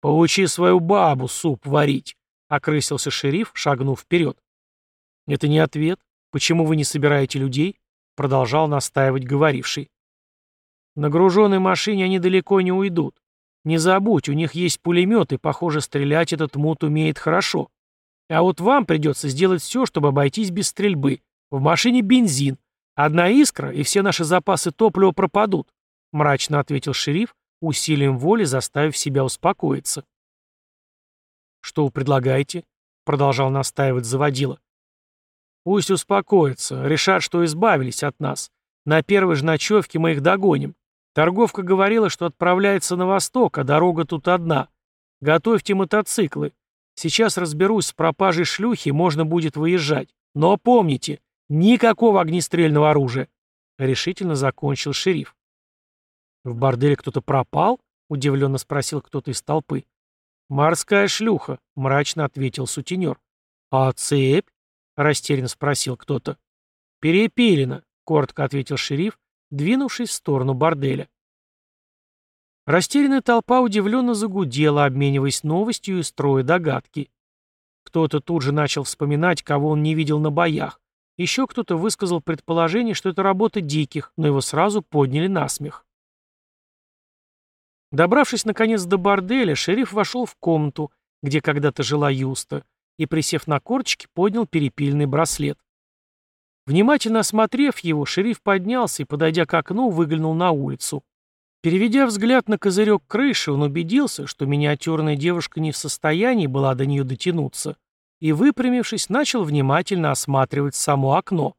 «Поучи свою бабу суп варить», — окрысился шериф, шагнув вперед. «Это не ответ. Почему вы не собираете людей?» — продолжал настаивать говоривший. «На груженной машине они далеко не уйдут. Не забудь, у них есть пулемет, и, похоже, стрелять этот мут умеет хорошо. А вот вам придется сделать все, чтобы обойтись без стрельбы. В машине бензин. Одна искра, и все наши запасы топлива пропадут», — мрачно ответил шериф, усилием воли заставив себя успокоиться. «Что вы предлагаете?» — продолжал настаивать заводила. «Пусть успокоятся, решат, что избавились от нас. На первой же ночевке мы их догоним. Торговка говорила, что отправляется на восток, а дорога тут одна. Готовьте мотоциклы. Сейчас разберусь с пропажей шлюхи, можно будет выезжать. Но помните, никакого огнестрельного оружия. Решительно закончил шериф. В борделе кто-то пропал? Удивленно спросил кто-то из толпы. «Морская шлюха», — мрачно ответил сутенер. «А цепь?» — растерянно спросил кто-то. «Перепилено», — коротко ответил шериф, двинувшись в сторону борделя. Растерянная толпа удивленно загудела, обмениваясь новостью и строя догадки. Кто-то тут же начал вспоминать, кого он не видел на боях. Еще кто-то высказал предположение, что это работа диких, но его сразу подняли на смех. Добравшись наконец до борделя, шериф вошел в комнату, где когда-то жила Юста, и, присев на корточки, поднял перепильный браслет. Внимательно осмотрев его, шериф поднялся и, подойдя к окну, выглянул на улицу. Переведя взгляд на козырек крыши, он убедился, что миниатюрная девушка не в состоянии была до нее дотянуться, и, выпрямившись, начал внимательно осматривать само окно.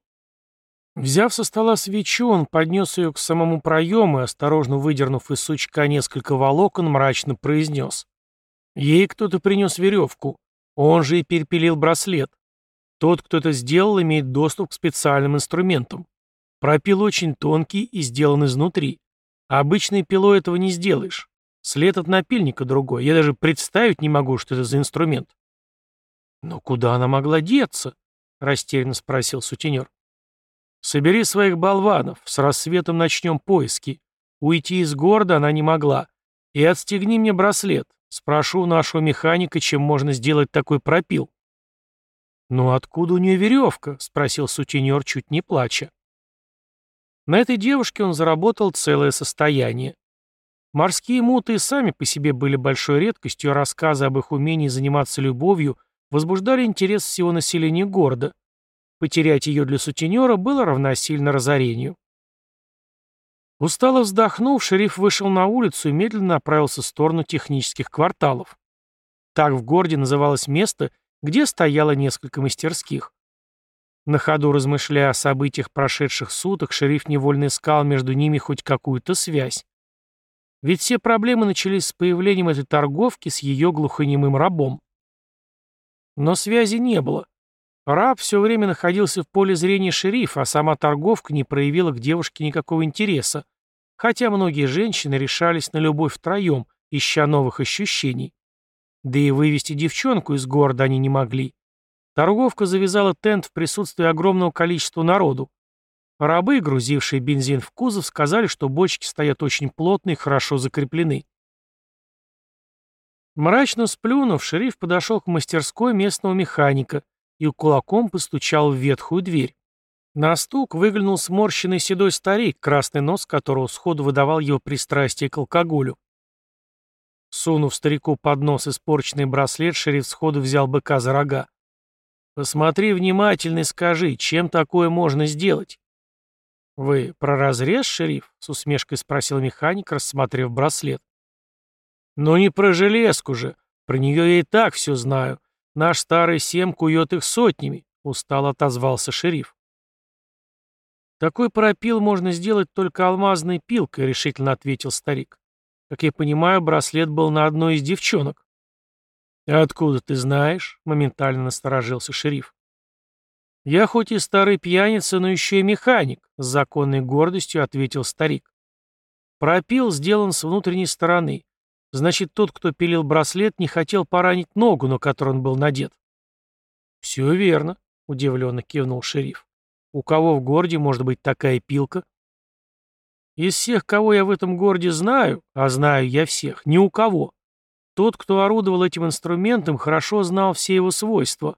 Взяв со стола свечу, он поднес ее к самому проему и, осторожно выдернув из сучка несколько волокон, мрачно произнес. Ей кто-то принес веревку. Он же и перепилил браслет. Тот, кто это сделал, имеет доступ к специальным инструментам. Пропил очень тонкий и сделан изнутри. А обычной пилой этого не сделаешь. След от напильника другой. Я даже представить не могу, что это за инструмент. «Но куда она могла деться?» — растерянно спросил сутенер. «Собери своих болванов, с рассветом начнем поиски. Уйти из города она не могла. И отстегни мне браслет. Спрошу нашего механика, чем можно сделать такой пропил». «Ну откуда у нее веревка?» — спросил сутенер, чуть не плача. На этой девушке он заработал целое состояние. Морские муты и сами по себе были большой редкостью, а рассказы об их умении заниматься любовью возбуждали интерес всего населения города. Потерять ее для сутенера было равносильно разорению. Устало вздохнув, шериф вышел на улицу и медленно направился в сторону технических кварталов. Так в городе называлось место, где стояло несколько мастерских. На ходу размышляя о событиях прошедших суток, шериф невольно искал между ними хоть какую-то связь. Ведь все проблемы начались с появлением этой торговки с ее глухонемым рабом. Но связи не было. Раб все время находился в поле зрения шерифа, а сама торговка не проявила к девушке никакого интереса, хотя многие женщины решались на любовь втроем, ища новых ощущений. Да и вывести девчонку из города они не могли. Торговка завязала тент в присутствии огромного количества народу. Рабы, грузившие бензин в кузов, сказали, что бочки стоят очень плотно и хорошо закреплены. Мрачно сплюнув, шериф подошел к мастерской местного механика и кулаком постучал в ветхую дверь. На стук выглянул сморщенный седой старик, красный нос которого сходу выдавал его пристрастие к алкоголю. Сунув старику под нос испорченный браслет, шериф сходу взял быка за рога. «Посмотри внимательно и скажи, чем такое можно сделать?» «Вы про разрез, шериф?» — с усмешкой спросил механик, рассмотрев браслет. «Ну не про железку же. Про нее я и так все знаю. Наш старый Сем кует их сотнями», — устало отозвался шериф. «Такой пропил можно сделать только алмазной пилкой», — решительно ответил старик. Как я понимаю, браслет был на одной из девчонок. «Откуда ты знаешь?» — моментально насторожился шериф. «Я хоть и старый пьяница, но еще и механик», — с законной гордостью ответил старик. «Пропил сделан с внутренней стороны. Значит, тот, кто пилил браслет, не хотел поранить ногу, на которой он был надет». «Все верно», — удивленно кивнул шериф. «У кого в городе может быть такая пилка?» Из всех, кого я в этом городе знаю, а знаю я всех, ни у кого. Тот, кто орудовал этим инструментом, хорошо знал все его свойства.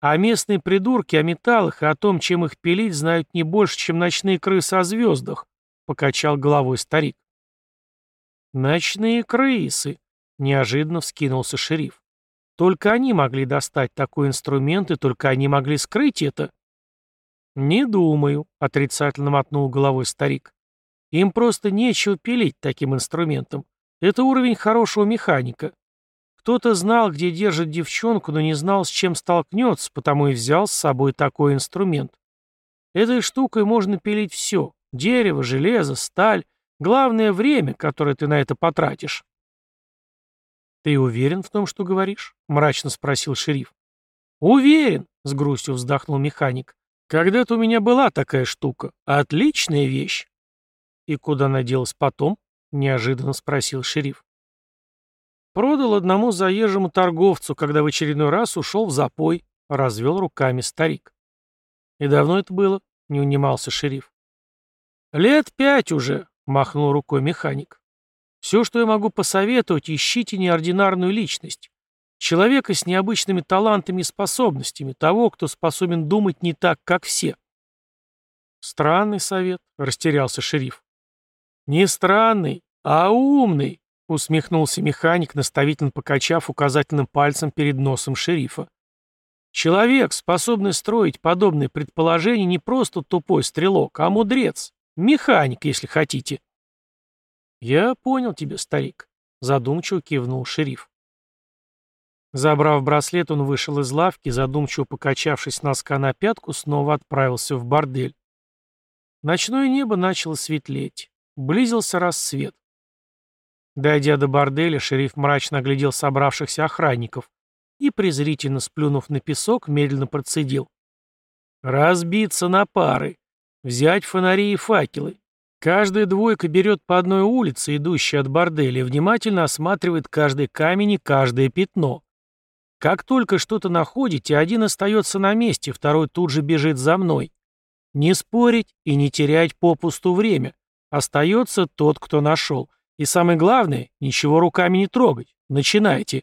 А местные придурки о металлах и о том, чем их пилить, знают не больше, чем ночные крысы о звездах, — покачал головой старик. «Ночные крысы», — неожиданно вскинулся шериф. Только они могли достать такой инструмент, и только они могли скрыть это. «Не думаю», — отрицательно мотнул головой старик. «Им просто нечего пилить таким инструментом. Это уровень хорошего механика. Кто-то знал, где держит девчонку, но не знал, с чем столкнется, потому и взял с собой такой инструмент. Этой штукой можно пилить все — дерево, железо, сталь. Главное — время, которое ты на это потратишь». «Ты уверен в том, что говоришь?» — мрачно спросил шериф. «Уверен», — с грустью вздохнул механик. «Когда-то у меня была такая штука. Отличная вещь». «И куда она делась потом?» — неожиданно спросил шериф. «Продал одному заезжему торговцу, когда в очередной раз ушел в запой», — развел руками старик. «И давно это было?» — не унимался шериф. «Лет пять уже», — махнул рукой механик. Все, что я могу посоветовать, ищите неординарную личность. Человека с необычными талантами и способностями, того, кто способен думать не так, как все. Странный совет, растерялся шериф. Не странный, а умный, усмехнулся механик, наставительно покачав указательным пальцем перед носом шерифа. Человек, способный строить подобные предположения, не просто тупой стрелок, а мудрец, механик, если хотите. «Я понял тебя, старик», — задумчиво кивнул шериф. Забрав браслет, он вышел из лавки, задумчиво покачавшись с носка на пятку, снова отправился в бордель. Ночное небо начало светлеть. Близился рассвет. Дойдя до борделя, шериф мрачно оглядел собравшихся охранников и, презрительно сплюнув на песок, медленно процедил. «Разбиться на пары, взять фонари и факелы, Каждая двойка берет по одной улице, идущей от борделя, и внимательно осматривает каждый камень и каждое пятно. Как только что-то находите, один остается на месте, второй тут же бежит за мной. Не спорить и не терять попусту время. Остается тот, кто нашел. И самое главное, ничего руками не трогать. Начинайте.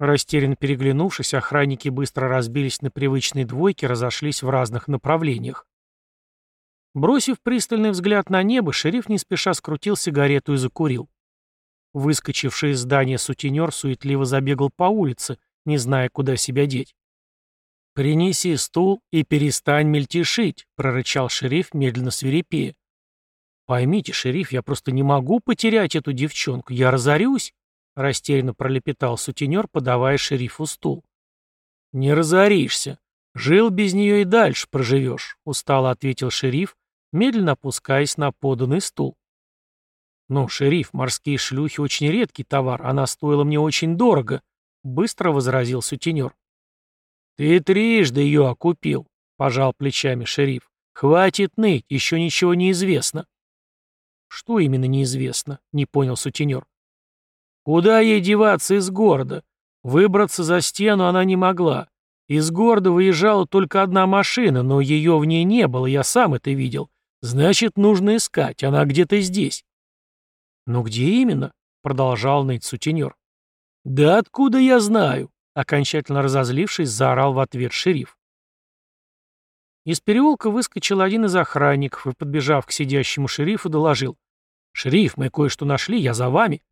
Растерянно переглянувшись, охранники быстро разбились на привычные двойки, разошлись в разных направлениях. Бросив пристальный взгляд на небо, шериф не спеша скрутил сигарету и закурил. Выскочивший из здания сутенер суетливо забегал по улице, не зная, куда себя деть. «Принеси стул и перестань мельтешить», — прорычал шериф, медленно свирепея. «Поймите, шериф, я просто не могу потерять эту девчонку, я разорюсь», — растерянно пролепетал сутенер, подавая шерифу стул. «Не разоришься. Жил без нее и дальше проживешь», — устало ответил шериф, медленно опускаясь на поданный стул. «Ну, шериф, морские шлюхи очень редкий товар, она стоила мне очень дорого», — быстро возразил сутенер. «Ты трижды ее окупил», — пожал плечами шериф. «Хватит ныть, еще ничего не известно». «Что именно неизвестно?» — не понял сутенер. «Куда ей деваться из города? Выбраться за стену она не могла. Из города выезжала только одна машина, но ее в ней не было, я сам это видел. Значит, нужно искать, она где-то здесь. Но где именно? Продолжал ныть сутенер. Да откуда я знаю? Окончательно разозлившись, заорал в ответ шериф. Из переулка выскочил один из охранников и, подбежав к сидящему шерифу, доложил. «Шериф, мы кое-что нашли, я за вами».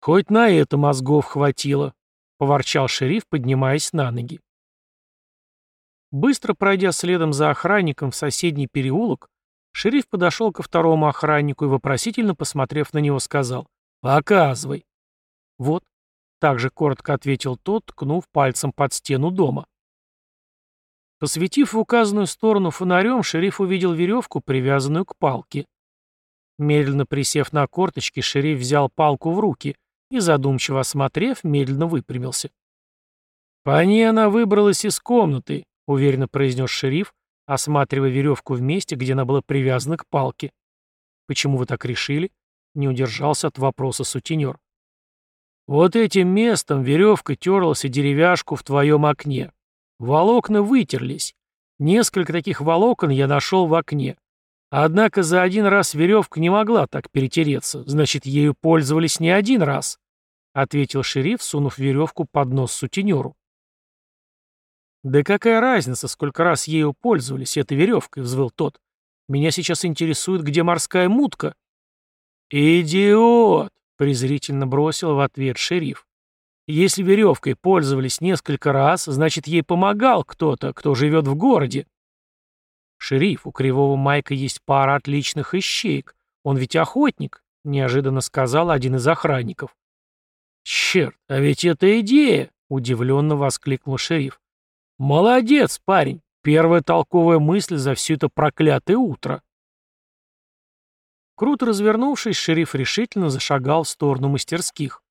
«Хоть на это мозгов хватило», — поворчал шериф, поднимаясь на ноги. Быстро пройдя следом за охранником в соседний переулок, Шериф подошел ко второму охраннику и, вопросительно посмотрев на него, сказал «Показывай». «Вот», — также коротко ответил тот, ткнув пальцем под стену дома. Посветив в указанную сторону фонарем, шериф увидел веревку, привязанную к палке. Медленно присев на корточки, шериф взял палку в руки и, задумчиво осмотрев, медленно выпрямился. «По ней она выбралась из комнаты», — уверенно произнес шериф, осматривая веревку в месте, где она была привязана к палке. «Почему вы так решили?» — не удержался от вопроса сутенер. «Вот этим местом веревка терлась и деревяшку в твоем окне. Волокна вытерлись. Несколько таких волокон я нашел в окне. Однако за один раз веревка не могла так перетереться, значит, ею пользовались не один раз», — ответил шериф, сунув веревку под нос сутенеру. «Да какая разница, сколько раз ею пользовались, этой веревкой?» — взвыл тот. «Меня сейчас интересует, где морская мутка». «Идиот!» — презрительно бросил в ответ шериф. Если веревкой пользовались несколько раз, значит, ей помогал кто-то, кто живет в городе. «Шериф, у Кривого Майка есть пара отличных ищеек. Он ведь охотник», — неожиданно сказал один из охранников. «Черт, а ведь это идея!» — удивленно воскликнул шериф. «Молодец, парень! Первая толковая мысль за все это проклятое утро!» Круто развернувшись, шериф решительно зашагал в сторону мастерских.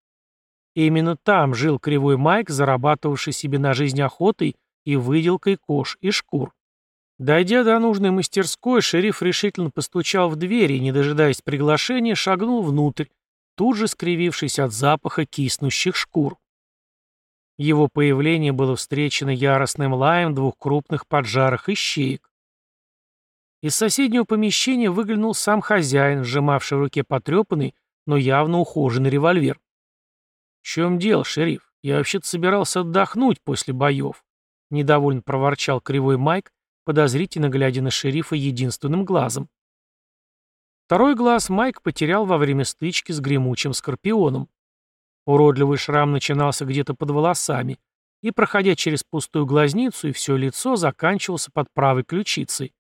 Именно там жил Кривой Майк, зарабатывавший себе на жизнь охотой и выделкой кож и шкур. Дойдя до нужной мастерской, шериф решительно постучал в дверь и, не дожидаясь приглашения, шагнул внутрь, тут же скривившись от запаха киснущих шкур. Его появление было встречено яростным лаем двух крупных поджарых ищеек. Из соседнего помещения выглянул сам хозяин, сжимавший в руке потрепанный, но явно ухоженный револьвер. «В чем дело, шериф? Я вообще-то собирался отдохнуть после боев», — недовольно проворчал кривой Майк, подозрительно глядя на шерифа единственным глазом. Второй глаз Майк потерял во время стычки с гремучим скорпионом. Уродливый шрам начинался где-то под волосами и, проходя через пустую глазницу, и все лицо заканчивался под правой ключицей.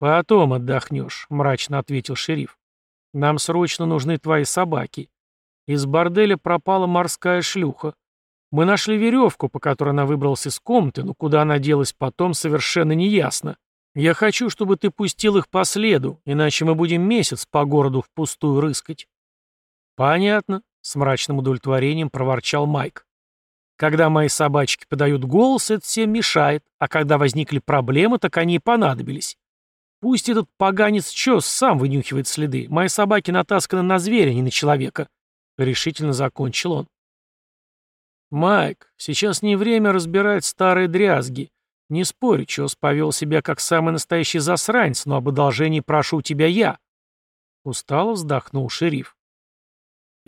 «Потом отдохнешь», — мрачно ответил шериф. «Нам срочно нужны твои собаки. Из борделя пропала морская шлюха. Мы нашли веревку, по которой она выбралась из комнаты, но куда она делась потом, совершенно неясно. Я хочу, чтобы ты пустил их по следу, иначе мы будем месяц по городу впустую рыскать». «Понятно», — с мрачным удовлетворением проворчал Майк. «Когда мои собачки подают голос, это всем мешает, а когда возникли проблемы, так они и понадобились. Пусть этот поганец Чос сам вынюхивает следы. Мои собаки натасканы на зверя, а не на человека», — решительно закончил он. «Майк, сейчас не время разбирать старые дрязги. Не спорю, Чос повел себя как самый настоящий засранец, но об одолжении прошу тебя я». Устало вздохнул шериф.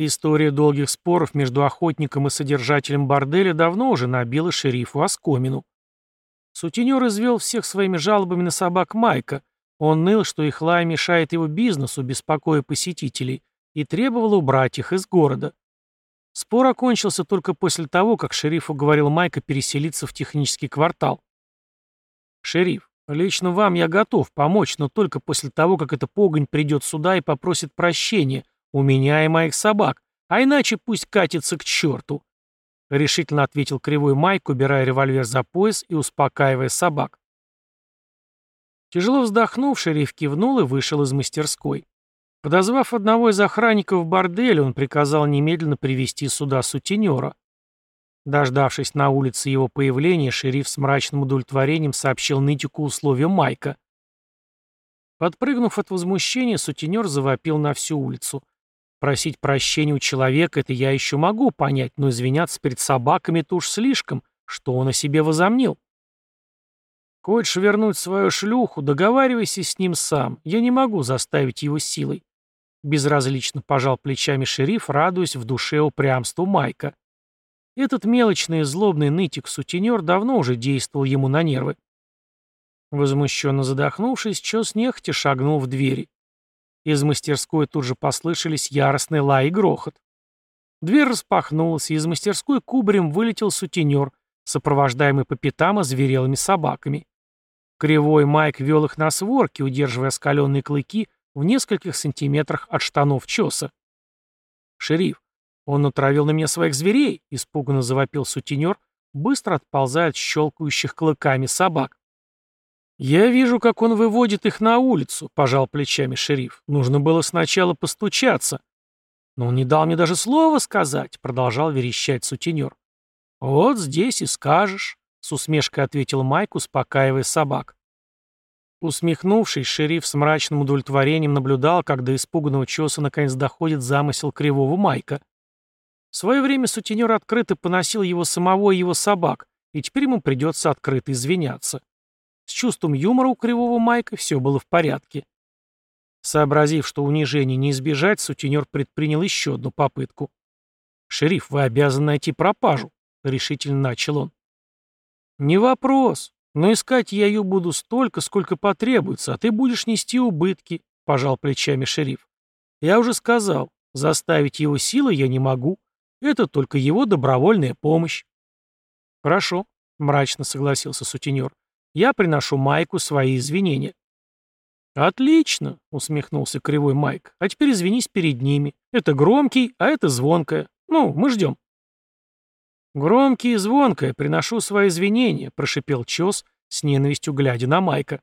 История долгих споров между охотником и содержателем борделя давно уже набила шерифу оскомину. Сутенер извел всех своими жалобами на собак Майка. Он ныл, что их лай мешает его бизнесу, беспокоя посетителей, и требовал убрать их из города. Спор окончился только после того, как шериф уговорил Майка переселиться в технический квартал. «Шериф, лично вам я готов помочь, но только после того, как эта погонь придет сюда и попросит прощения у меня и моих собак, а иначе пусть катится к черту», — решительно ответил кривой Майк, убирая револьвер за пояс и успокаивая собак. Тяжело вздохнув, шериф кивнул и вышел из мастерской. Подозвав одного из охранников борделя, он приказал немедленно привести сюда сутенера. Дождавшись на улице его появления, шериф с мрачным удовлетворением сообщил нытику условия Майка. Подпрыгнув от возмущения, сутенер завопил на всю улицу. Просить прощения у человека — это я еще могу понять, но извиняться перед собаками-то уж слишком, что он о себе возомнил. Хочешь вернуть свою шлюху, договаривайся с ним сам, я не могу заставить его силой. Безразлично пожал плечами шериф, радуясь в душе упрямству Майка. Этот мелочный и злобный нытик-сутенер давно уже действовал ему на нервы. Возмущенно задохнувшись, Чос нехотя шагнул в двери. Из мастерской тут же послышались яростный лай и грохот. Дверь распахнулась, и из мастерской кубарем вылетел сутенер, сопровождаемый по пятам озверелыми собаками. Кривой Майк вел их на сворке, удерживая оскаленные клыки в нескольких сантиметрах от штанов Чоса. «Шериф, он натравил на меня своих зверей!» — испуганно завопил сутенер, быстро отползая от щелкающих клыками собак. «Я вижу, как он выводит их на улицу», — пожал плечами шериф. «Нужно было сначала постучаться». «Но он не дал мне даже слова сказать», — продолжал верещать сутенер. «Вот здесь и скажешь», — с усмешкой ответил Майк, успокаивая собак. Усмехнувшись, шериф с мрачным удовлетворением наблюдал, как до испуганного чеса наконец доходит замысел кривого Майка. В свое время сутенер открыто поносил его самого и его собак, и теперь ему придется открыто извиняться. С чувством юмора у кривого Майка все было в порядке. Сообразив, что унижение не избежать, сутенер предпринял еще одну попытку. «Шериф, вы обязаны найти пропажу», — решительно начал он. «Не вопрос. Но искать я ее буду столько, сколько потребуется, а ты будешь нести убытки», — пожал плечами шериф. «Я уже сказал, заставить его силой я не могу. Это только его добровольная помощь. Хорошо, мрачно согласился сутенер. Я приношу Майку свои извинения. «Отлично!» — усмехнулся кривой Майк. «А теперь извинись перед ними. Это громкий, а это звонкое. Ну, мы ждем». «Громкий и звонкое, приношу свои извинения», — прошипел Чес, с ненавистью глядя на Майка.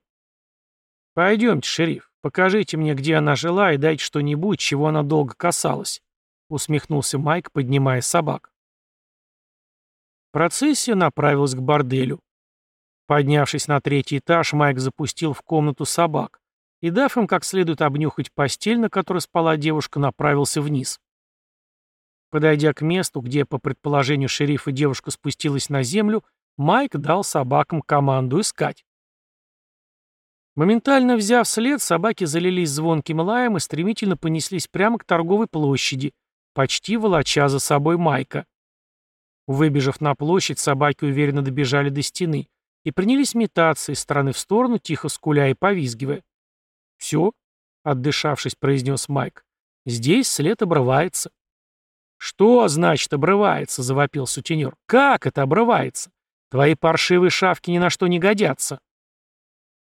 «Пойдемте, шериф, покажите мне, где она жила, и дайте что-нибудь, чего она долго касалась», — усмехнулся Майк, поднимая собак. Процессия направилась к борделю. Поднявшись на третий этаж, Майк запустил в комнату собак и, дав им как следует обнюхать постель, на которой спала девушка, направился вниз. Подойдя к месту, где, по предположению шерифа, девушка спустилась на землю, Майк дал собакам команду искать. Моментально взяв след, собаки залились звонким лаем и стремительно понеслись прямо к торговой площади, почти волоча за собой Майка. Выбежав на площадь, собаки уверенно добежали до стены и принялись метаться из стороны в сторону, тихо скуля и повизгивая. «Все?» — отдышавшись, произнес Майк. «Здесь след обрывается». «Что значит обрывается?» — завопил сутенер. «Как это обрывается? Твои паршивые шавки ни на что не годятся».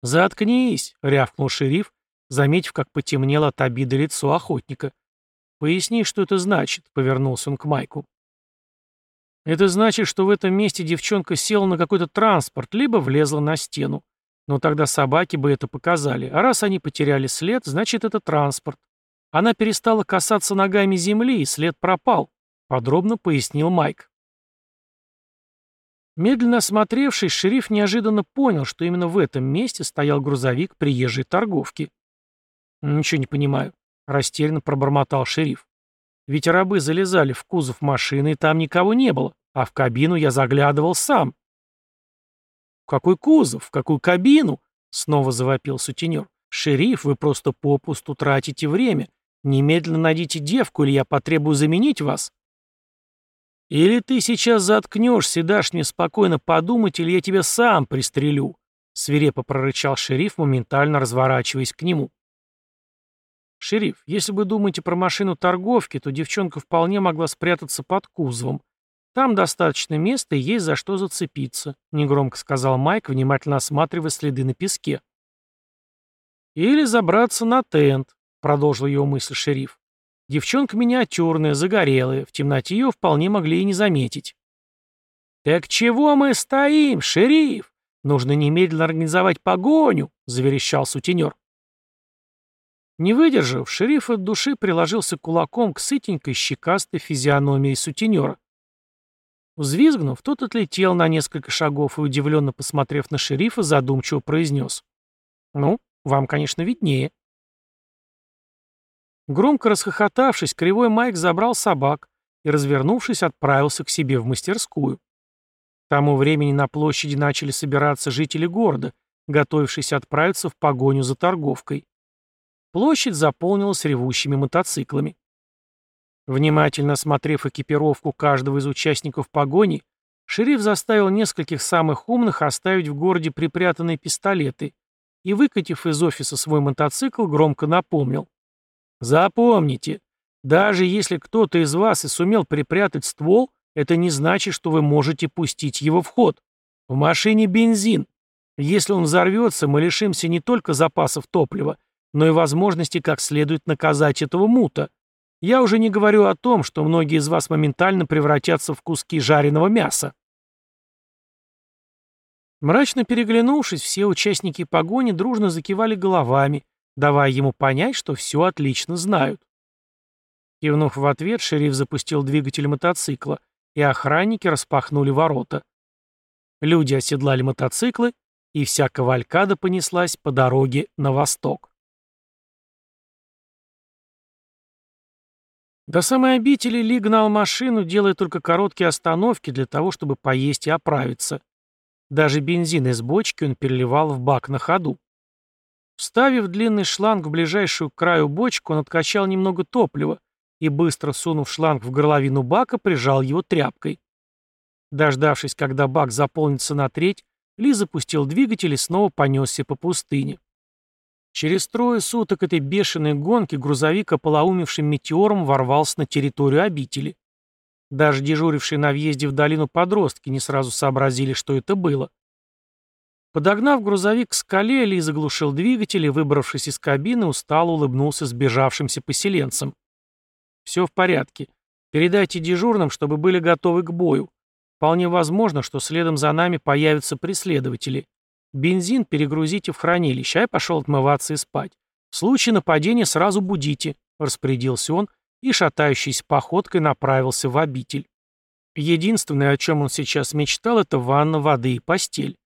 «Заткнись!» — рявкнул шериф, заметив, как потемнело от обиды лицо охотника. «Поясни, что это значит», — повернулся он к Майку. «Это значит, что в этом месте девчонка села на какой-то транспорт, либо влезла на стену. Но тогда собаки бы это показали. А раз они потеряли след, значит, это транспорт. Она перестала касаться ногами земли, и след пропал», — подробно пояснил Майк. Медленно осмотревшись, шериф неожиданно понял, что именно в этом месте стоял грузовик приезжей торговки. «Ничего не понимаю», — растерянно пробормотал шериф. «Ведь рабы залезали в кузов машины, и там никого не было, а в кабину я заглядывал сам». «В какой кузов? В какую кабину?» — снова завопил сутенер. «Шериф, вы просто попусту тратите время. Немедленно найдите девку, или я потребую заменить вас». «Или ты сейчас заткнешься и дашь мне спокойно подумать, или я тебя сам пристрелю», — свирепо прорычал шериф, моментально разворачиваясь к нему. «Шериф, если вы думаете про машину торговки, то девчонка вполне могла спрятаться под кузовом. Там достаточно места и есть за что зацепиться», — негромко сказал Майк, внимательно осматривая следы на песке. «Или забраться на тент», — продолжил его мысль шериф. Девчонка миниатюрная, загорелая, в темноте ее вполне могли и не заметить. «Так чего мы стоим, шериф? Нужно немедленно организовать погоню», — заверещал сутенер. Не выдержав, шериф от души приложился кулаком к сытенькой щекастой физиономии сутенера. Взвизгнув, тот отлетел на несколько шагов и, удивленно посмотрев на шерифа, задумчиво произнес. «Ну, вам, конечно, виднее». Громко расхохотавшись, кривой Майк забрал собак и, развернувшись, отправился к себе в мастерскую. К тому времени на площади начали собираться жители города, готовившись отправиться в погоню за торговкой. Площадь заполнилась ревущими мотоциклами. Внимательно осмотрев экипировку каждого из участников погони, шериф заставил нескольких самых умных оставить в городе припрятанные пистолеты и, выкатив из офиса свой мотоцикл, громко напомнил. Запомните, даже если кто-то из вас и сумел припрятать ствол, это не значит, что вы можете пустить его в ход. В машине бензин. Если он взорвется, мы лишимся не только запасов топлива, но и возможности как следует наказать этого мута. Я уже не говорю о том, что многие из вас моментально превратятся в куски жареного мяса. Мрачно переглянувшись, все участники погони дружно закивали головами, давая ему понять, что все отлично знают. Кивнув в ответ, шериф запустил двигатель мотоцикла, и охранники распахнули ворота. Люди оседлали мотоциклы, и вся кавалькада понеслась по дороге на восток. До самой обители Ли гнал машину, делая только короткие остановки для того, чтобы поесть и оправиться. Даже бензин из бочки он переливал в бак на ходу. Вставив длинный шланг в ближайшую к краю бочку, он откачал немного топлива и, быстро сунув шланг в горловину бака, прижал его тряпкой. Дождавшись, когда бак заполнится на треть, Ли запустил двигатель и снова понесся по пустыне. Через трое суток этой бешеной гонки грузовик ополоумевшим метеором ворвался на территорию обители. Даже дежурившие на въезде в долину подростки не сразу сообразили, что это было. Подогнав грузовик к скале, Ли заглушил двигатель и, выбравшись из кабины, устало улыбнулся сбежавшимся поселенцам. «Все в порядке. Передайте дежурным, чтобы были готовы к бою. Вполне возможно, что следом за нами появятся преследователи. Бензин перегрузите в хранилище, а я пошел отмываться и спать. В случае нападения сразу будите», — распорядился он и, шатающейся походкой, направился в обитель. Единственное, о чем он сейчас мечтал, это ванна, воды и постель.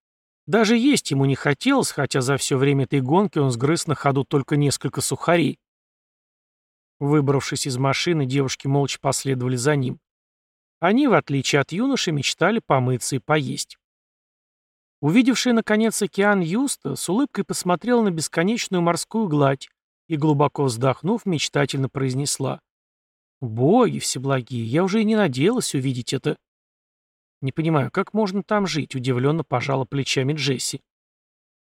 Даже есть ему не хотелось, хотя за все время этой гонки он сгрыз на ходу только несколько сухарей. Выбравшись из машины, девушки молча последовали за ним. Они, в отличие от юноши, мечтали помыться и поесть. Увидевшая, наконец, океан Юста, с улыбкой посмотрела на бесконечную морскую гладь и, глубоко вздохнув, мечтательно произнесла. «Боги всеблагие, я уже и не надеялась увидеть это». «Не понимаю, как можно там жить?» — удивленно пожала плечами Джесси.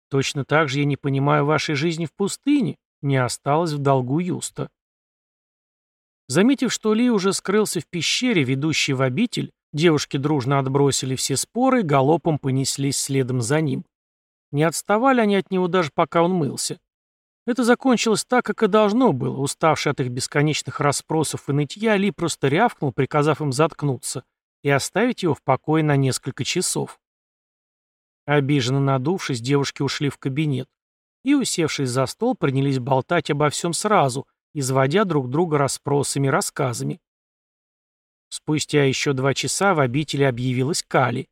«Точно так же я не понимаю вашей жизни в пустыне», — не осталось в долгу Юста. Заметив, что Ли уже скрылся в пещере, ведущей в обитель, девушки дружно отбросили все споры и галопом понеслись следом за ним. Не отставали они от него даже пока он мылся. Это закончилось так, как и должно было. Уставший от их бесконечных расспросов и нытья, Ли просто рявкнул, приказав им заткнуться — и оставить его в покое на несколько часов. Обиженно надувшись, девушки ушли в кабинет и, усевшись за стол, принялись болтать обо всем сразу, изводя друг друга расспросами и рассказами. Спустя еще два часа в обители объявилась Кали.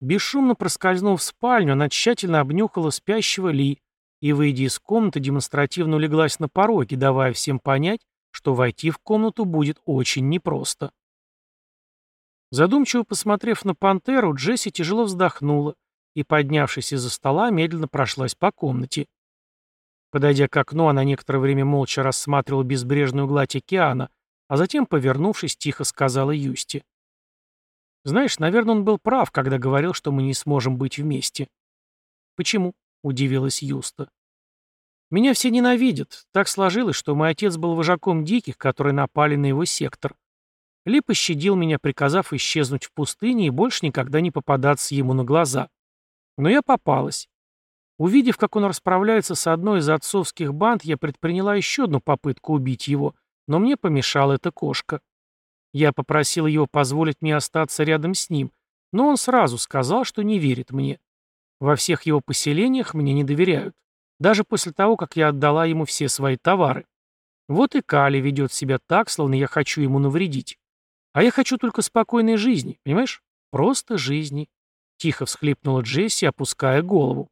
Бесшумно проскользнув в спальню, она тщательно обнюхала спящего Ли и, выйдя из комнаты, демонстративно улеглась на пороге, давая всем понять, что войти в комнату будет очень непросто. Задумчиво посмотрев на пантеру, Джесси тяжело вздохнула и, поднявшись из-за стола, медленно прошлась по комнате. Подойдя к окну, она некоторое время молча рассматривала безбрежную гладь океана, а затем, повернувшись, тихо сказала Юсти. «Знаешь, наверное, он был прав, когда говорил, что мы не сможем быть вместе». «Почему?» — удивилась Юста. «Меня все ненавидят. Так сложилось, что мой отец был вожаком диких, которые напали на его сектор. Ли пощадил меня, приказав исчезнуть в пустыне и больше никогда не попадаться ему на глаза. Но я попалась. Увидев, как он расправляется с одной из отцовских банд, я предприняла еще одну попытку убить его, но мне помешала эта кошка. Я попросил его позволить мне остаться рядом с ним, но он сразу сказал, что не верит мне. Во всех его поселениях мне не доверяют, даже после того, как я отдала ему все свои товары. Вот и Кали ведет себя так, словно я хочу ему навредить. А я хочу только спокойной жизни, понимаешь? Просто жизни. Тихо всхлипнула Джесси, опуская голову.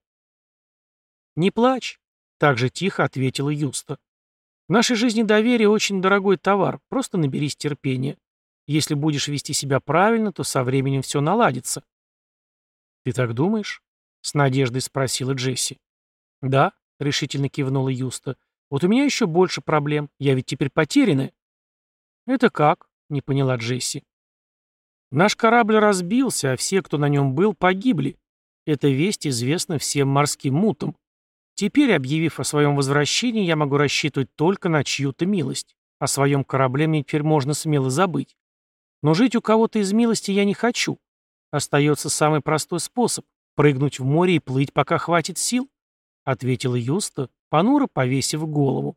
«Не плачь», — так же тихо ответила Юста. «В нашей жизни доверие очень дорогой товар, просто наберись терпения. Если будешь вести себя правильно, то со временем все наладится». «Ты так думаешь?» — с надеждой спросила Джесси. «Да», — решительно кивнула Юста. «Вот у меня еще больше проблем. Я ведь теперь потерянная». «Это как?» — не поняла Джесси. «Наш корабль разбился, а все, кто на нем был, погибли. Эта весть известна всем морским мутам. Теперь, объявив о своем возвращении, я могу рассчитывать только на чью-то милость. О своем корабле мне теперь можно смело забыть. Но жить у кого-то из милости я не хочу. Остается самый простой способ — прыгнуть в море и плыть, пока хватит сил», — ответила Юста, понуро повесив голову.